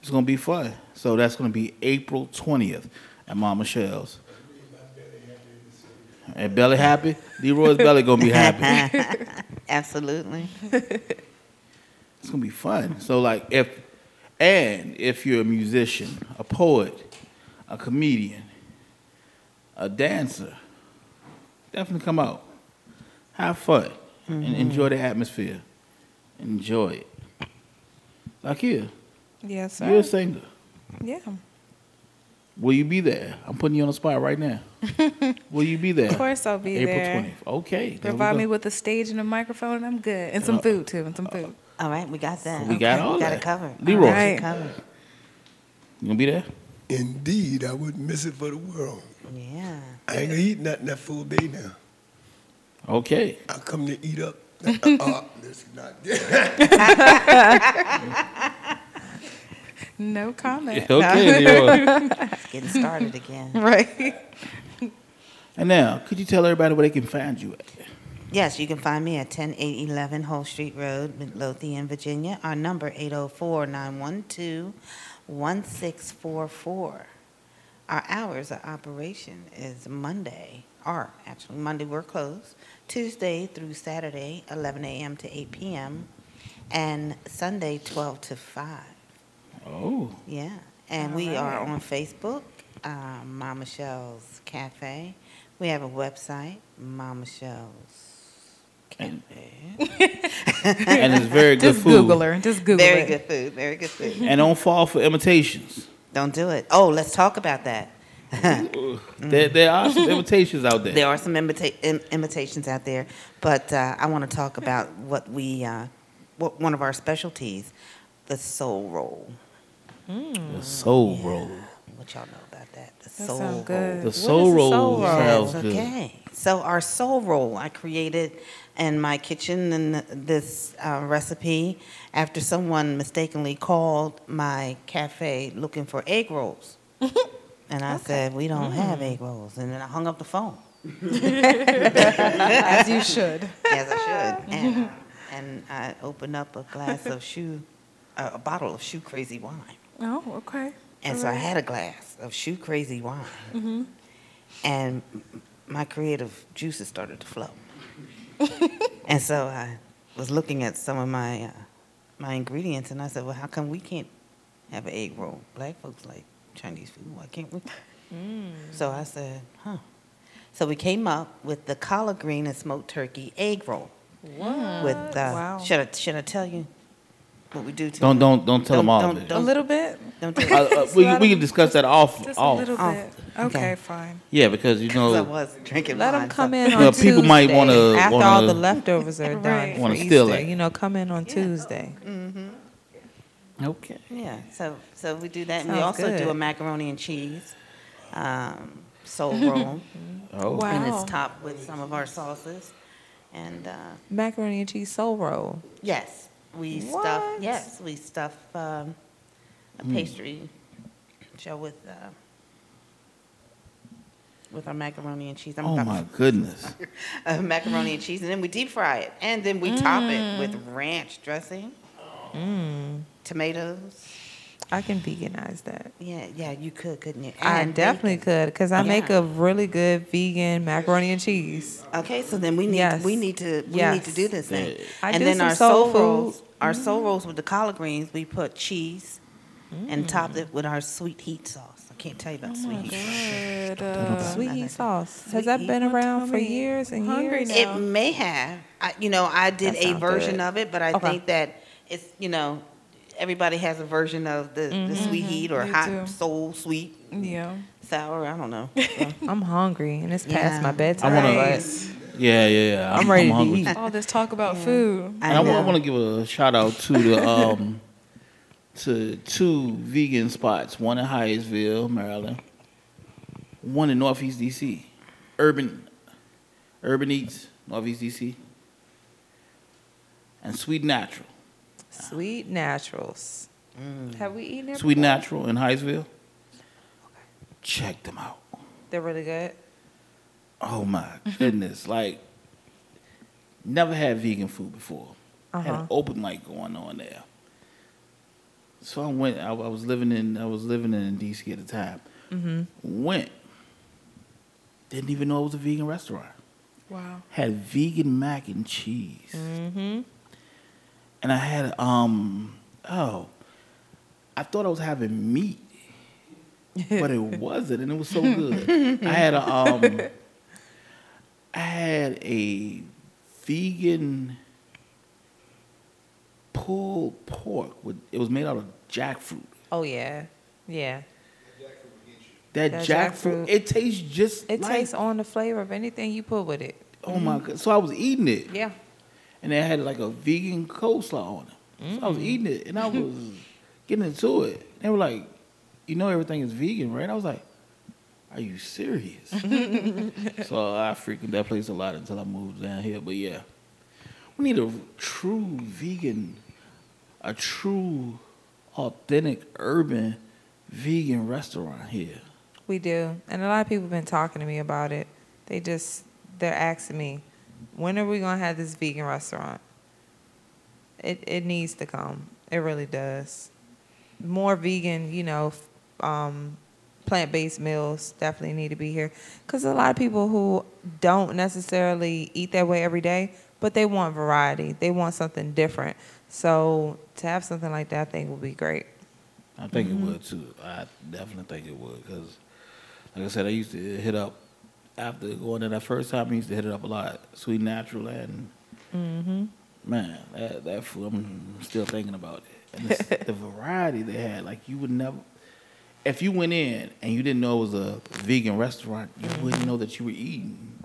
It's gonna be fun. So that's gonna be April 20th at Mama Michelle's. And belly happy? Leroy's belly gonna be happy. [laughs] Absolutely. [laughs] It's gonna be fun. So like if and if you're a musician, a poet, a comedian, a dancer, definitely come out. Have fun and Mhm. enjoy the atmosphere. Enjoy it. Like you. Yes, sir. You're a singer. Yeah. Will you be there? I'm putting you on the spot right now. [laughs] Will you be there? Of course I'll be there. April 20th. Okay. Provide me with a stage and a microphone, and I'm good. And some Uh, food too, and some food. All right, we got that. We got Okay, all we got that. it covered. Leroy. All right. Covered. You gonna be there? Indeed, I wouldn't miss it for the world. Yeah. I ain't gonna eat nothing that full day now. Okay. I come to eat up. [laughs] Uh, uh, this is not [laughs] No comment. [laughs] Okay, Leroy. It's getting started again. [laughs] right. And now, could you tell everybody where they can find you at? Yes, you can find me at 10811 Hull Street Road, Midlothian, Virginia. Our number 804-912-1644. Our hours of operation is Monday, or actually Monday we're closed, Tuesday through Saturday 11 a.m. to 8 p.m. and Sunday 12 to 5. Oh. Yeah, and All we are on Facebook, uh, Mama Michelle's Cafe. We have a website, Mama Michelle's Cafe. [laughs] And it's very good Just food. Google her. Just Google very it. good food. Very good food. And don't fall for imitations. Don't do it. Oh, let's talk about that. [laughs] There, there are some imitations out there. There are some imita- Im- imitations out there, but uh, I want to talk about what we, uh, what one of our specialties, the soul roll. The soul roll. What y'all know about that? The That soul sound roll. good. The soul roll sounds Yes, good. okay. So our soul roll I created in my kitchen and this uh, recipe after someone mistakenly called my cafe looking for egg rolls. [laughs] and I said, we don't have egg rolls. And then I hung up the phone. [laughs] As you [laughs] should. As I should. And, uh, and I opened up a glass of shoe, uh, a bottle of shoe crazy wine. Oh, okay. And so I had a glass of shoe crazy wine. hmm and my creative juices started to flow. [laughs] and so I was looking at some of my uh, my ingredients, and I said, "Well, how come we can't have an egg roll? Black folks like Chinese food. Why can't we?" So I said, "Huh." So we came up with the collard green and smoked turkey egg roll. What? With uh, Wow. should I should I tell you what we do to Don't it? don't don't tell them all of it. A little bit. Don't Uh, [laughs] tell uh, we, we can discuss that off. Just off. a little Off. bit. Okay, fine. Yeah, because you [laughs] 'Cause I know was drinking Let them wine, come so- in on Well, Tuesday. people might wanna- after wanna- all the leftovers are [laughs] done Right. for Wanna Easter. steal it. You know, come in on Tuesday. Mm-hmm. Okay. Yeah, so so we do that, and we Sounds also do a macaroni and cheese um, soul roll, Oh. and it's Wow. topped with some of our sauces. And uh, Macaroni and cheese soul roll. yes, we stuff. What? Yes, we stuff um, a Hmm. pastry shell with uh, with our macaroni and cheese. I'm Oh about- my [laughs] goodness. uh, macaroni and cheese, and then we deep fry it, and then we top it Mm. with ranch dressing, Mm. tomatoes. I can veganize that. Yeah, yeah, you could, couldn't you? I And definitely could because I make a really good vegan macaroni and cheese. Okay, so then we need Yes. we need to we Yes. need to do this thing. I and do then some our soul soul, food. rolls, our Mhm. soul rolls with the collard greens, we put cheese and Mm. topped it with our sweet heat sauce. I can't tell you about Oh sweet heat. God, uh, Sweet heat sauce. Has Sweet that been around for years and Hungry years? It may have. I, you know, I did That a version good. of it, but I Okay. think that it's you know, everybody has a version of the, the sweet heat or They hot do. soul sweet. Yeah. Sour. I don't know. [laughs] I'm hungry and it's past Yeah. my I bedtime. wanna, but yeah, yeah, yeah. I'm ready to hungry. eat. [laughs] All this talk about food. And I, want to give a shout out to the um [laughs] to two vegan spots. One in Hyattsville, Maryland. One in Northeast DC. Urban Urban Eats, Northeast DC. And Sweet Natural. Sweet naturals. Have we eaten it? Sweet before? Natural in Hyattsville. Check them out. They're really good. Oh my goodness. like never had vegan food before. Had Uh-huh. an open mic going on there. So I went I, I was living in I was living in DC at the time. Mm-hmm. Went. Didn't even know it was a vegan restaurant. Wow. Had vegan mac and cheese. Mm-hmm. And I had um oh I thought I was having meat. but it [laughs] wasn't, and it was so good. I had a um I had a vegan pulled pork with it was made out of jackfruit. Oh yeah, yeah. That, That jackfruit, jackfruit. it tastes just It like tastes on the flavor of anything you put with it. oh my god. So I was eating it. Yeah. And they had like a vegan coleslaw on it. So I was Mm. eating it and I was [laughs] getting into it. They were like, you know everything is vegan, right? I was like, are you serious? [laughs] so I frequent that place a lot until I moved down here. But yeah, we need a true vegan, a true, authentic, urban vegan restaurant here. We do, and a lot of people have been talking to me about it. They just they're asking me, when are we gonna have this vegan restaurant? It it needs to come. It really does. More vegan, you know, um, plant based meals definitely need to be here because a lot of people who don't necessarily eat that way every day, but they want variety. They want something different. So to have something like that, I think would be great. I think Mhm. it would too. I definitely think it would because, like I said, I used to hit up after going in that first time. I used to hit it up a lot. Sweet Natural and Mm-hmm. man, that that food. I'm still thinking about it. And it's, [laughs] the variety they had, like you would never. If you went in and you didn't know it was a vegan restaurant, you wouldn't know that you were eating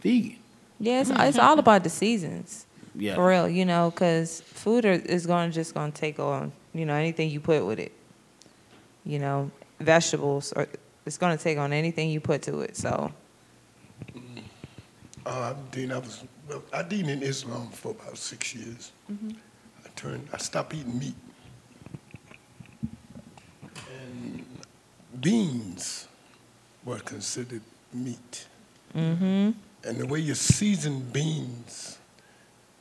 vegan. Yeah, it's, it's all about the seasons. Yeah. For real, you know, because food are, is going to just going to take on, you know, anything you put with it. You know, vegetables, or it's going to take on anything you put to it. So, Uh, Dean, I was well, I did in Islam for about six years. I turned, I stopped eating meat. And beans were considered meat. mm-hmm. And the way you season beans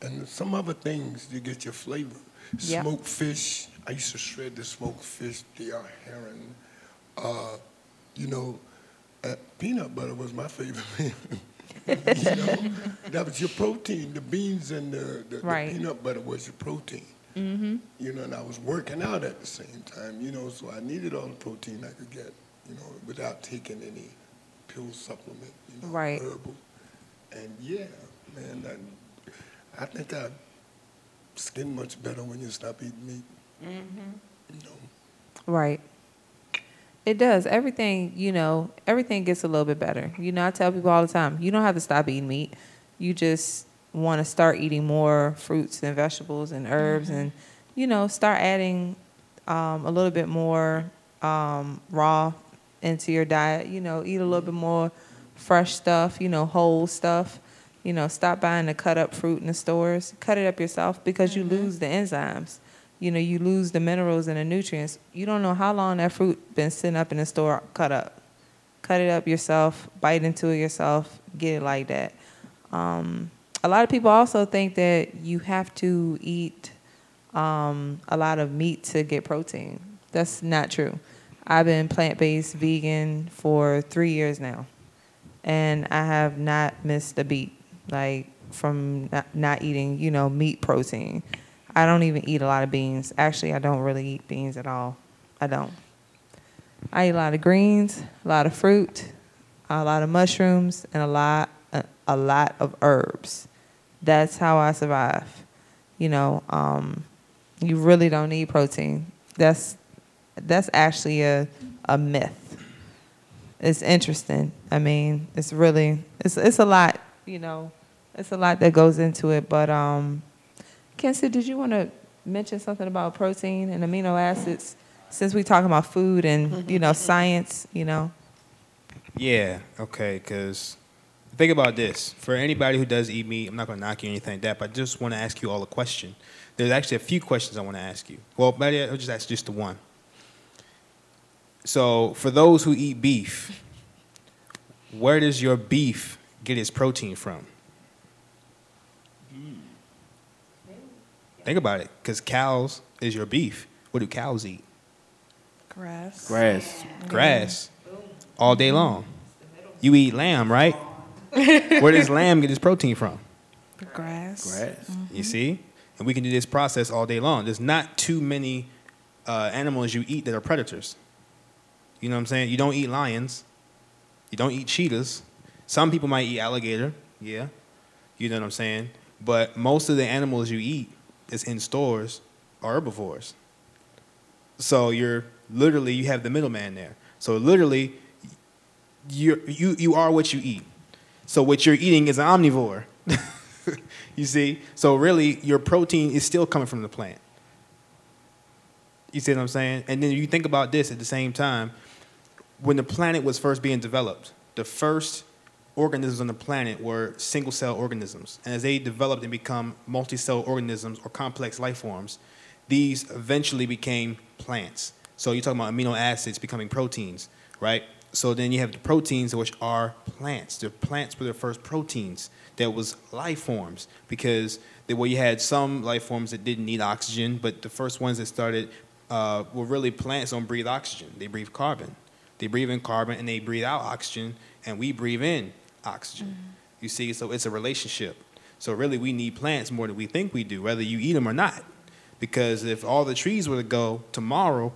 and some other things, you get your flavor. Yep. Smoked fish. I used to shred the smoked fish, the uh, herring. Uh, you know, uh, peanut butter was my favorite. [laughs] you know, that was your protein. The beans and the, the, the peanut butter was your protein. mm-hmm. You know, and I was working out at the same time. You know, so I needed all the protein I could get. You know, without taking any pill supplement. You know, Right. herbal. And yeah, man, I, I think I skin much better when you stop eating meat. Mm-hmm. You know. Right. It does. Everything, you know, everything gets a little bit better. You know, I tell people all the time, you don't have to stop eating meat. You just want to start eating more fruits and vegetables and herbs and, you know, start adding um, a little bit more um, raw into your diet. You know, eat a little bit more fresh stuff, you know, whole stuff. You know, stop buying the cut up fruit in the stores. Cut it up yourself because you lose the enzymes you know, you lose the minerals and the nutrients. You don't know how long that fruit been sitting up in the store cut up. Cut it up yourself, bite into it yourself, get it like that. Um, a lot of people also think that you have to eat um, a lot of meat to get protein. That's not true. I've been plant based vegan for three years now, and I have not missed a beat, like from not eating, you know, meat protein. I don't even eat a lot of beans. Actually, I don't really eat beans at all. I don't. I eat a lot of greens, a lot of fruit, a lot of mushrooms, and a lot a, lot of herbs. That's how I survive. You know, um, you really don't need protein. That's that's actually a a myth. It's interesting. I mean, it's really it's it's a lot. You know, it's a lot that goes into it. But um, Kenzie, did you want to mention something about protein and amino acids? Since we're talking about food and mm-hmm. you know science, you know. Yeah, okay, because think about this. For anybody who does eat meat, I'm not going to knock you or anything like that, but I just want to ask you all a question. There's actually a few questions I want to ask you. Well, maybe I'll just ask just the one. So, for those who eat beef, where does your beef get its protein from? Think about it, because cows is your beef. What do cows eat? Grass. Grass. Grass. All day long. You eat lamb, right? [laughs] Where does lamb get its protein from? Grass. Grass. You see? And we can do this process all day long. There's not too many uh, animals you eat that are predators. You know what I'm saying? You don't eat lions. You don't eat cheetahs. Some people might eat alligator. Yeah. You know what I'm saying? But most of the animals you eat is in stores are herbivores. So you're literally you have the middleman there. So literally you you you are what you eat. So what you're eating is an omnivore. [laughs] you see? So really your protein is still coming from the plant. You see what I'm saying? And then you think about this at the same time. When the planet was first being developed, the first organisms on the planet were single cell organisms. And as they developed and become multi cell organisms or complex life forms, these eventually became plants. So you're talking about amino acids becoming proteins, right? So then you have the proteins, which are plants. The plants were the first proteins that was life forms because they, well, you had some life forms that didn't need oxygen, but the first ones that started uh, were really plants don't breathe oxygen. They breathe carbon. They breathe in carbon and they breathe out oxygen, and we breathe in oxygen. You see, so it's a relationship. So really, we need plants more than we think we do, whether you eat them or not. Because if all the trees were to go tomorrow,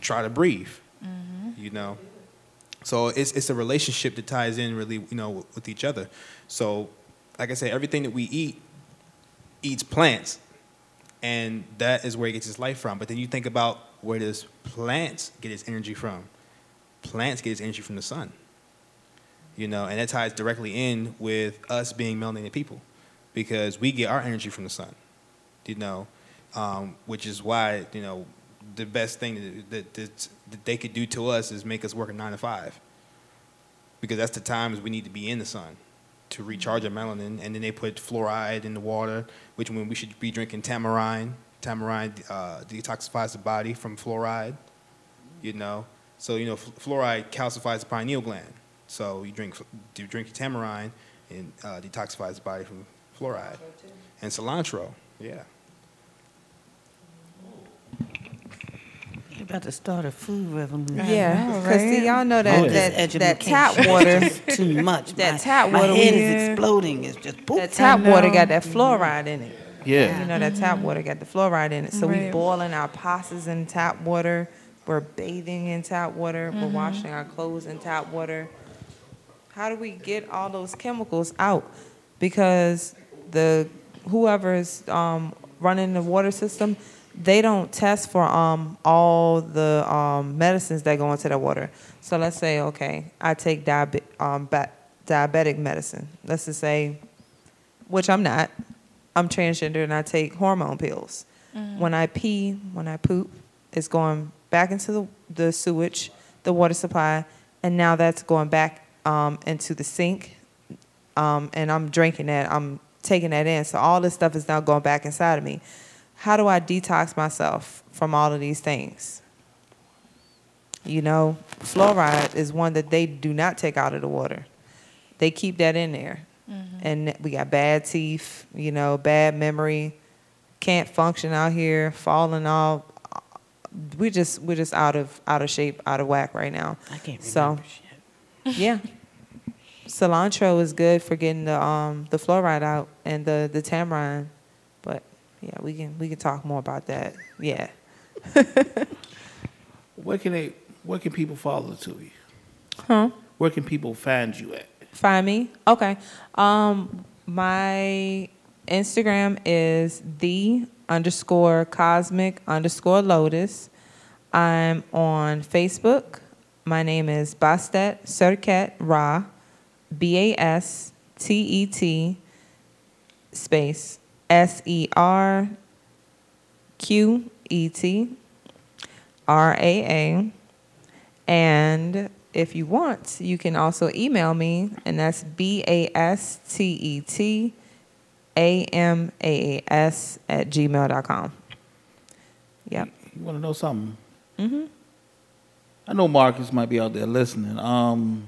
try to breathe. Mm-hmm. You know. So it's it's a relationship that ties in really, you know, with each other. So, like I said, everything that we eat eats plants, and that is where it gets its life from. But then you think about where does plants get its energy from? Plants get its energy from the sun. You know, and that ties directly in with us being melanated people, because we get our energy from the sun. You know, um, which is why you know the best thing that, that, that they could do to us is make us work a nine to five, because that's the times we need to be in the sun to recharge our melanin. And then they put fluoride in the water, which when we should be drinking tamarind. Tamarind uh, detoxifies the body from fluoride. You know, so you know fluoride calcifies the pineal gland. So you drink you drink tamarind and uh, detoxifies the body from fluoride. And cilantro, yeah. You're about to start a food revolution. Yeah, because see, y'all know that This that, that tap water is just too much. [laughs] That My- tap my water, head we- is exploding. It's just boop. That tap water got that fluoride in it. Yeah. You know that tap water got the fluoride in it. So we Right. boiling our pastas in tap water. We're bathing in tap water. We're Mhm. washing our clothes in tap water. How do we get all those chemicals out? Because the whoever's um, running the water system, they don't test for um, all the um, medicines that go into that water. So let's say, okay, I take diabe- um, ba- diabetic medicine. Let's just say, which I'm not. I'm transgender and I take hormone pills. Mhm. When I pee, when I poop, it's going back into the, the sewage, the water supply, and now that's going back um, into the sink. Um, and I'm drinking that. I'm taking that in. So all this stuff is now going back inside of me. How do I detox myself from all of these things? You know, fluoride is one that they do not take out of the water. They keep that in there. And we got bad teeth, you know, bad memory, can't function out here, falling off. We just we're just out of out of shape, out of whack right now. I can't so, yeah. Cilantro is good for getting the um the fluoride out and the the tamarind, but yeah, we can we can talk more about that. Yeah. [laughs] Where can they where can people follow to you? Huh? Where can people find you at? Find me. Okay. Um, my Instagram is the underscore cosmic underscore lotus. I'm on Facebook. My name is Bastet Serket Ra, B A S T E T space S E R Q E T R A A. And if you want, you can also email me, and that's B A S T E T A M A A S at gmail.com. Yep. You want to know something? Mm-hmm. I know Marcus might be out there listening. Um,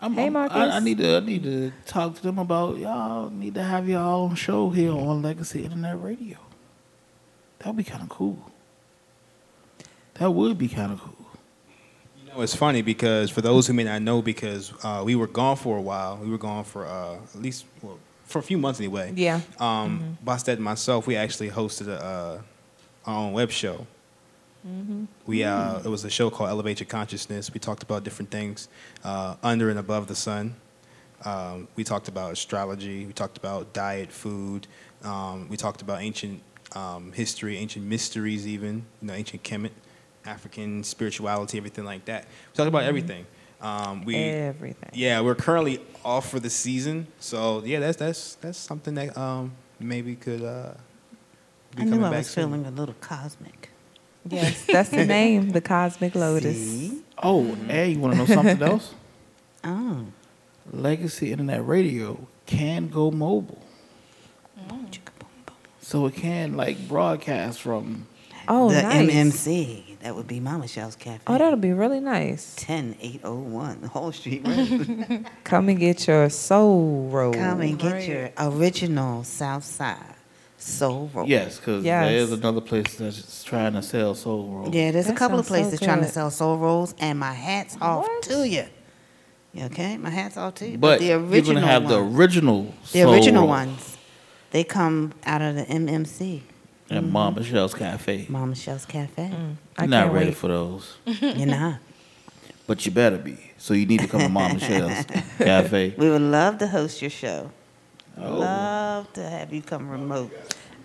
I'm, Hey, I'm- Marcus. I, I need to I need to talk to them about y'all need to have y'all own show here on Legacy Internet Radio. That would be kind of cool. That would be kind of cool. You know, it's funny because for those who may not know, because uh, we were gone for a while. We were gone for uh, at least well, for a few months anyway. Yeah. Um, Bastet and myself, we actually hosted a, uh, our own web show. Mm-hmm. We uh, it was a show called Elevate Your Consciousness. We talked about different things uh, under and above the sun. Um, we talked about astrology. We talked about diet, food. Um, we talked about ancient um, history, ancient mysteries, even you know, ancient Kemet, African spirituality, everything like that. We talked about Mhm. everything. Um, we Everything. Yeah, we're currently off for the season, so yeah, that's that's that's something that um, maybe could. Uh, be I knew coming I back was soon. feeling a little cosmic. Yes, that's the name, the Cosmic [laughs] Lotus. Oh, hey, you want to know something [laughs] else? Oh. Legacy Internet Radio can go mobile. So it can like broadcast from. Oh, the nice. MMC. That would be Mama Shell's Cafe. Oh, that'll be really nice. 10801 Hull Street Road. [laughs] Come and get your soul roll. Come and get your original South Side soul roll. Yes, because Yes. there is another place that's trying to sell soul rolls. Yeah, there's a couple of sounds so places trying to sell soul rolls, and my hat's off to you. You Okay, my hat's off to you. But the you're original gonna have the ones- original the original roll. ones. They come out of the MMC. at Mhm. Mama Michelle's Cafe. Mama Shell's Cafe. You're not ready for those. [laughs] You're not. But you better be. So you need to come to Mama [laughs] Michelle's Cafe. We would love to host your show. Oh. Love to have you come remote.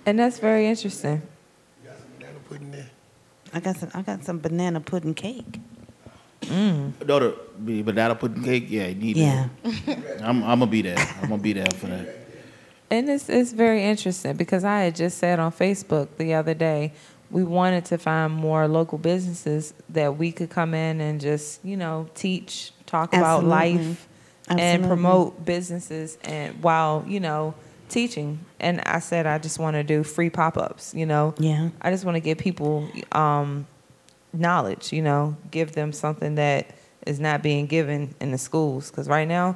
And that's very interesting. I got some. I got some banana pudding cake. Mm. Daughter, be banana pudding cake. Yeah, you need Yeah. that. I'm, I'm gonna be there. I'm gonna be there for that. And it's it's very interesting because I had just said on Facebook the other day we wanted to find more local businesses that we could come in and just you know teach, talk about Absolutely. and promote businesses and while you know teaching. And I said I just want to do free pop ups. You know, Yeah. I just want to give people um, knowledge. You know, give them something that is not being given in the schools because right now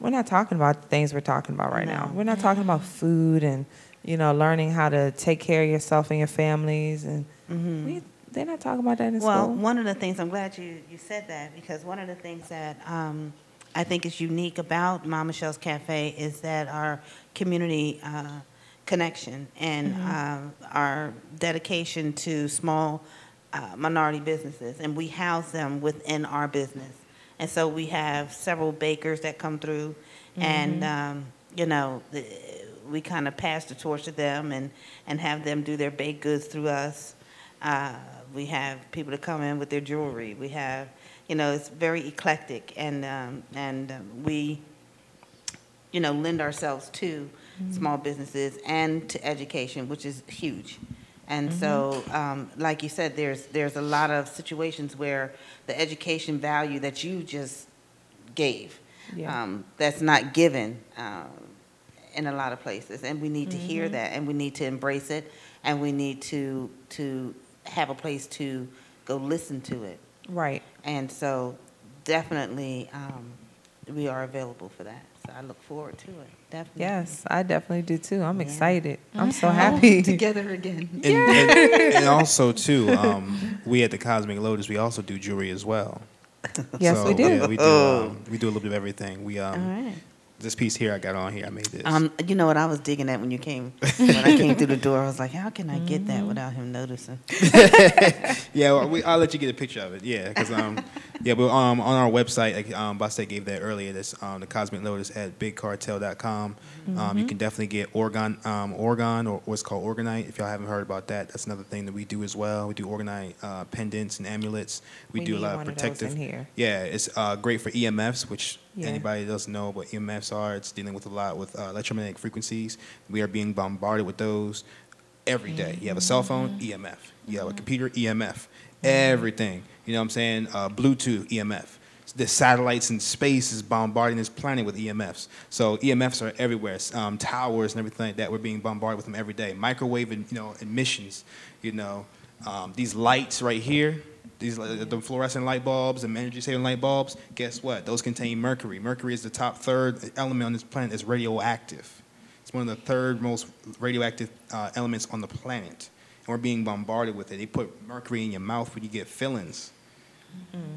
we're not talking about the things we're talking about right now. We're not talking about food and you know learning how to take care of yourself and your families and Mhm. we, they're not talking about that in Well, school. one of the things I'm glad you, you said that because one of the things that um, I think is unique about Mama Michelle's Cafe is that our community uh, connection and Mhm. uh, our dedication to small uh, minority businesses, and we house them within our business. And so we have several bakers that come through, and Mhm. um, you know, the, we kind of pass the torch to them and, and have them do their baked goods through us. Uh, we have people that come in with their jewelry. We have, you know, it's very eclectic, and um, and um, we, you know, lend ourselves to Mhm. small businesses and to education, which is huge. And so, um, like you said, there's there's a lot of situations where the education value that you just gave, Yeah. um, that's not given um, in a lot of places, and we need to hear Mhm. that, and we need to embrace it, and we need to to have a place to go listen to it. Right. And so, definitely, um, we are available for that. So I look forward to it. Definitely. yes, I definitely do too. I'm Yeah. excited. I'm so Mhm. happy. [laughs] [laughs] Together again. And, and, and also too, um, we at the Cosmic Lotus, we also do jewelry as well. Yes, we do. Yeah, we do. Um, we do a little bit of everything. We um, All right. This piece here I got on here, I made this. Um, you know what I was digging at when you came [laughs] when I came through the door. I was like, how can I get that without him noticing? [laughs] yeah, well, we, I'll let you get a picture of it. Yeah, because um, [laughs] yeah, but um, on our website, like um, Bastet gave that earlier. That's um, the Cosmic Lotus at BigCartel.com. Um, you Mhm. can definitely get Orgone, um, Orgone, or what's called Orgonite. If y'all haven't heard about that, that's another thing that we do as well. We do Orgonite uh, pendants and amulets. We, We do a lot of of protective. here. Yeah, it's uh, great for EMFs, which Yeah. anybody doesn't know what EMFs are. It's dealing with a lot with uh, electromagnetic frequencies. We are being bombarded with those every day. You have a cell phone, EMF. You have a computer, EMF. Everything. You know what I'm saying? Uh, Bluetooth, EMF. The satellites in space is bombarding this planet with EMFs. So EMFs are everywhere. Um, towers and everything like that. We're being bombarded with them every day. Microwave, you know, emissions. You know, um, these lights right here. These uh, the fluorescent light bulbs and energy saving light bulbs. Guess what? Those contain mercury. Mercury is the top third element on this planet. It's radioactive. It's one of the third most radioactive uh, elements on the planet. And we're being bombarded with it. They put mercury in your mouth when you get fillings.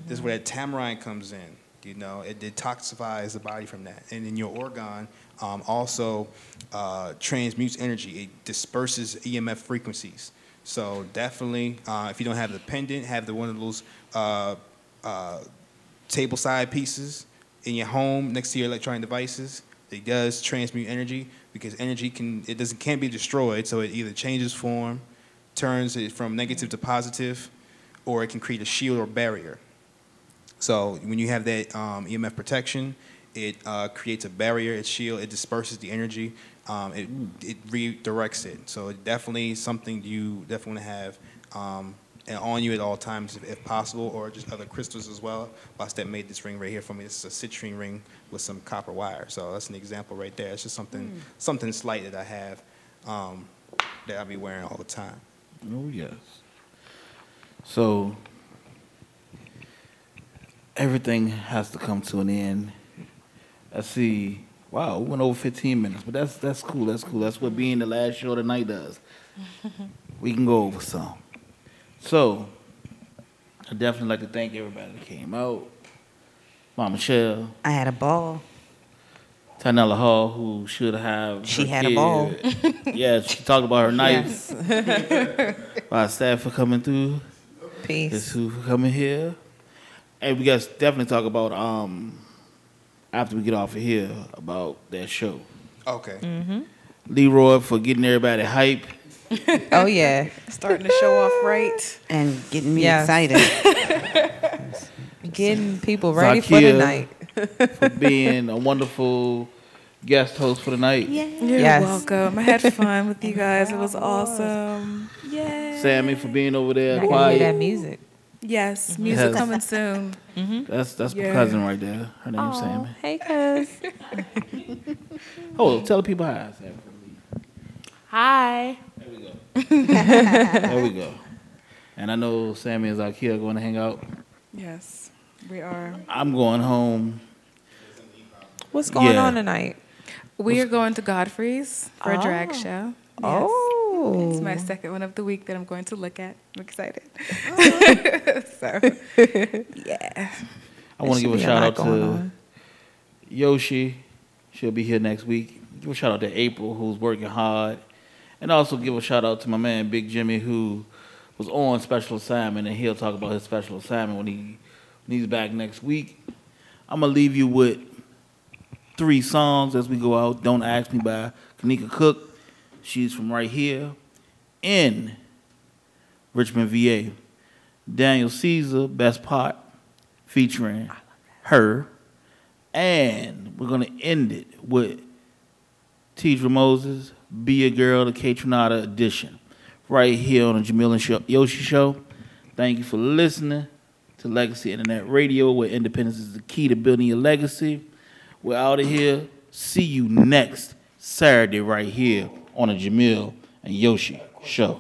This is where that tamarind comes in. You know, it detoxifies the body from that. And then your organ um, also uh, transmutes energy. It disperses EMF frequencies. So definitely, uh, if you don't have the pendant, have the one of those uh, uh, table side pieces in your home next to your electronic devices. It does transmute energy because energy can it doesn't can't be destroyed. So it either changes form, turns it from negative to positive, or it can create a shield or barrier. So when you have that um, EMF protection, it uh, creates a barrier, it shield, it disperses the energy, um, it, it redirects it. So it definitely something you definitely want to have um, and on you at all times if, if possible, or just other crystals as well. Bastet made this ring right here for me. This is a citrine ring with some copper wire. So that's an example right there. It's just something Mm. something slight that I have um, that I'll be wearing all the time. Oh yes. So everything has to come to an end. I see. Wow, we went over 15 minutes, but that's that's cool. That's cool. That's what being the last show of the night does. [laughs] We can go over some. So I definitely like to thank everybody that came out. Mama Michelle, I had a ball. Tanella Hall, who should have. She her had a ball. yeah, she talked about her [laughs] night. Yes. [laughs] Our staff for coming through. Peace. This who for coming here. And we got to definitely talk about um after we get off of here about that show. Okay. Mm-hmm. Leroy for getting everybody hype. [laughs] Oh yeah. Starting to show off right. And getting me Yes. excited. [laughs] Getting people ready for the night. [laughs] for being a wonderful guest host for the night. You're Yes. welcome. I had fun with you guys. It was awesome. Yay. Sammy for being over there I can hear quiet. that music. Yes, mm-hmm. music Yes. coming soon. Mm-hmm. That's that's my cousin right there. Her name's Aw, Sammy. Hey, cuz. [laughs] Oh, tell the people hi. Sammy. Hi. There we go. [laughs] there we go. And I know Sammy and Zakia are going to hang out. Yes, we are. I'm going home. What's going Yeah. on tonight? We are going to Godfrey's for a drag Oh. show. Oh. It's my oh. second one of the week that I'm going to look at. I'm excited. Oh. [laughs] so, [laughs] yeah. I want to give a be a shout out to on. Yoshi. She'll be here next week. Give a shout out to April, who's working hard. And also give a shout out to my man, Big Jimmy, who was on special assignment, and he'll talk about his special assignment when, he, when he's back next week. I'm going to leave you with three songs as we go out. Don't Ask Me by Kanika Cook. She's from right here in Richmond, VA. Daniel Caesar, Best Part, featuring her. And we're going to end it with Tedra Moses, Be a Girl, the Kaytranada edition, right here on the Jamil and Yoshi Show. Thank you for listening to Legacy Internet Radio, where independence is the key to building your legacy. We're out of here. See you next Saturday, right here on the Jamil and Yoshi Show.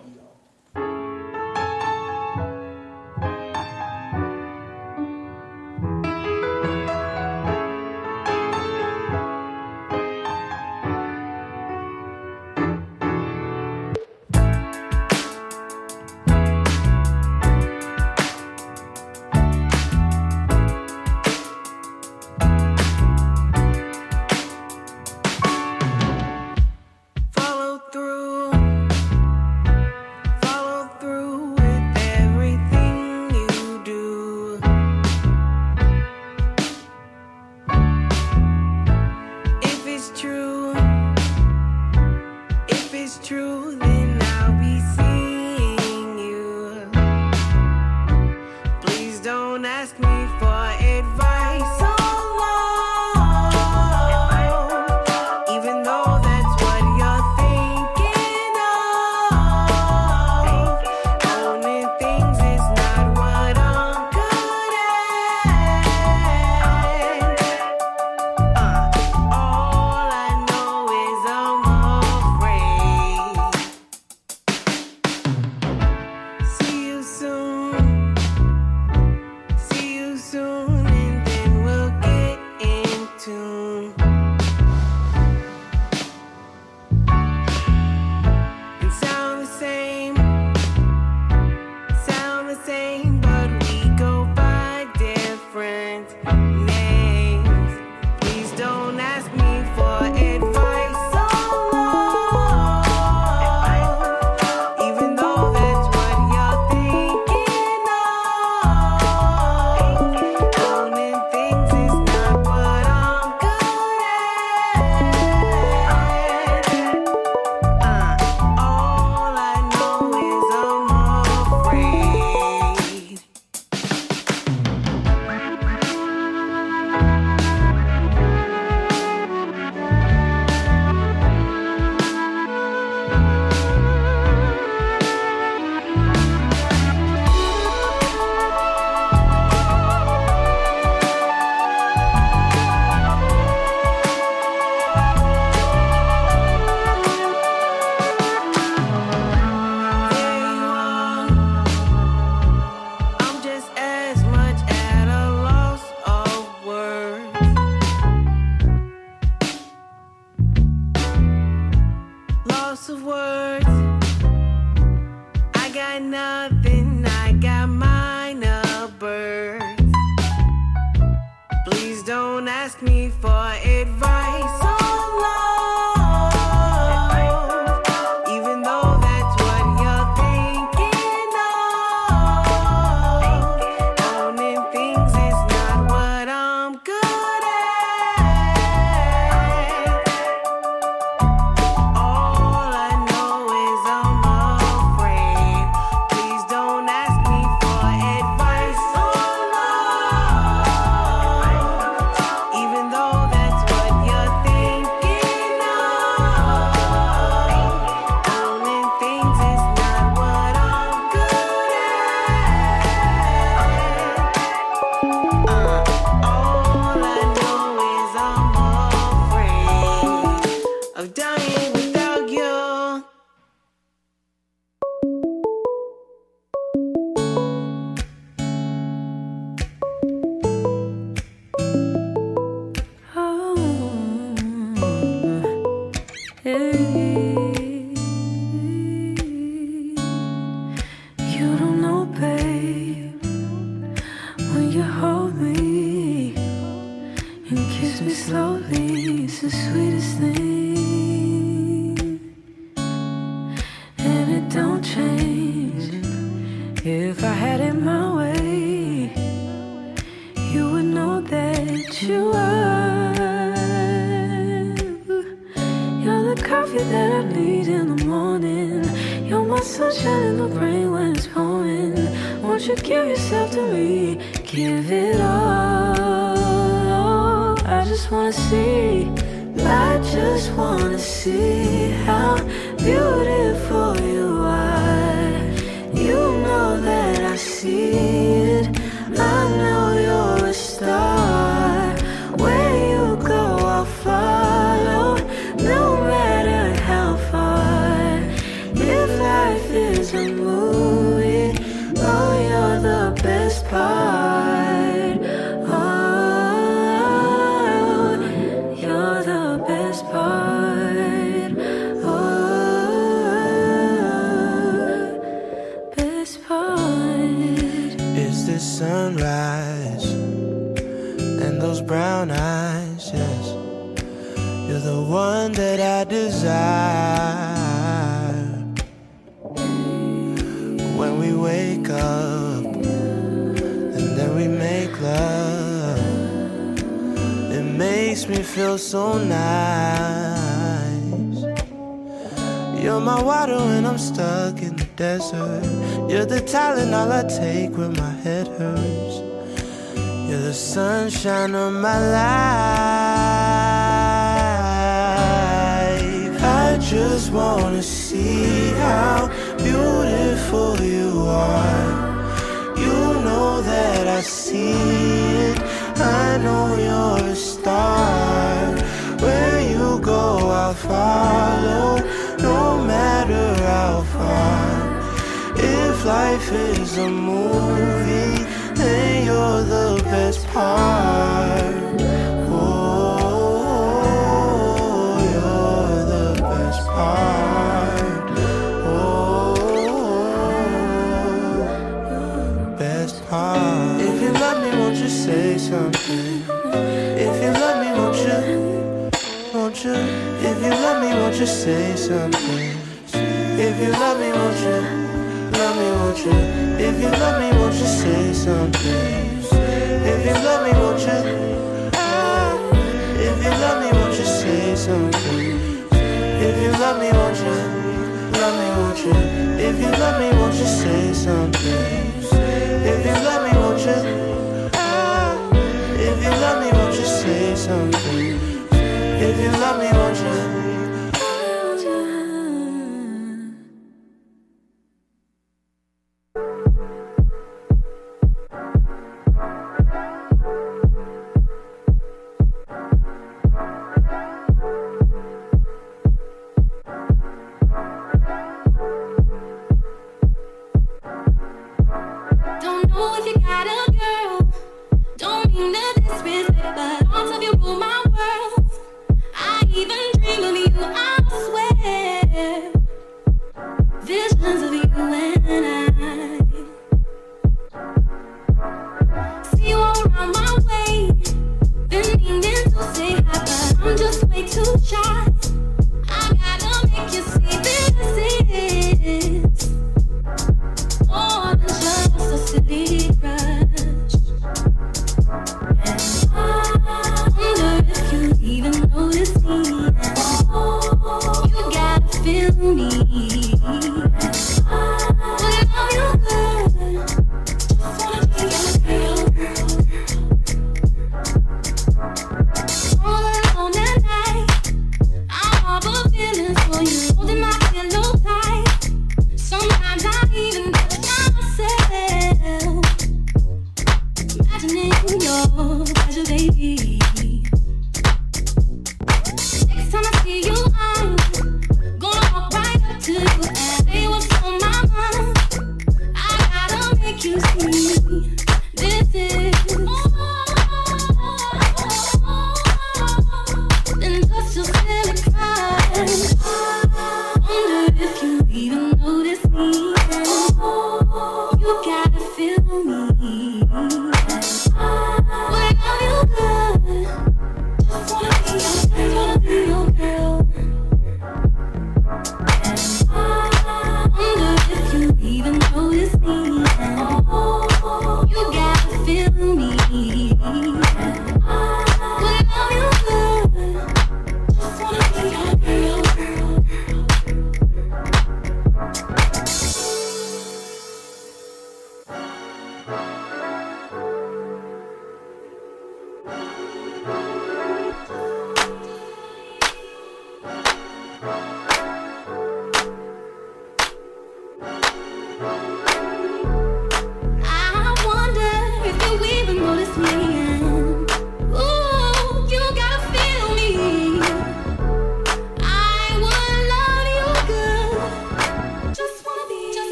Say something? If you love me, won't you?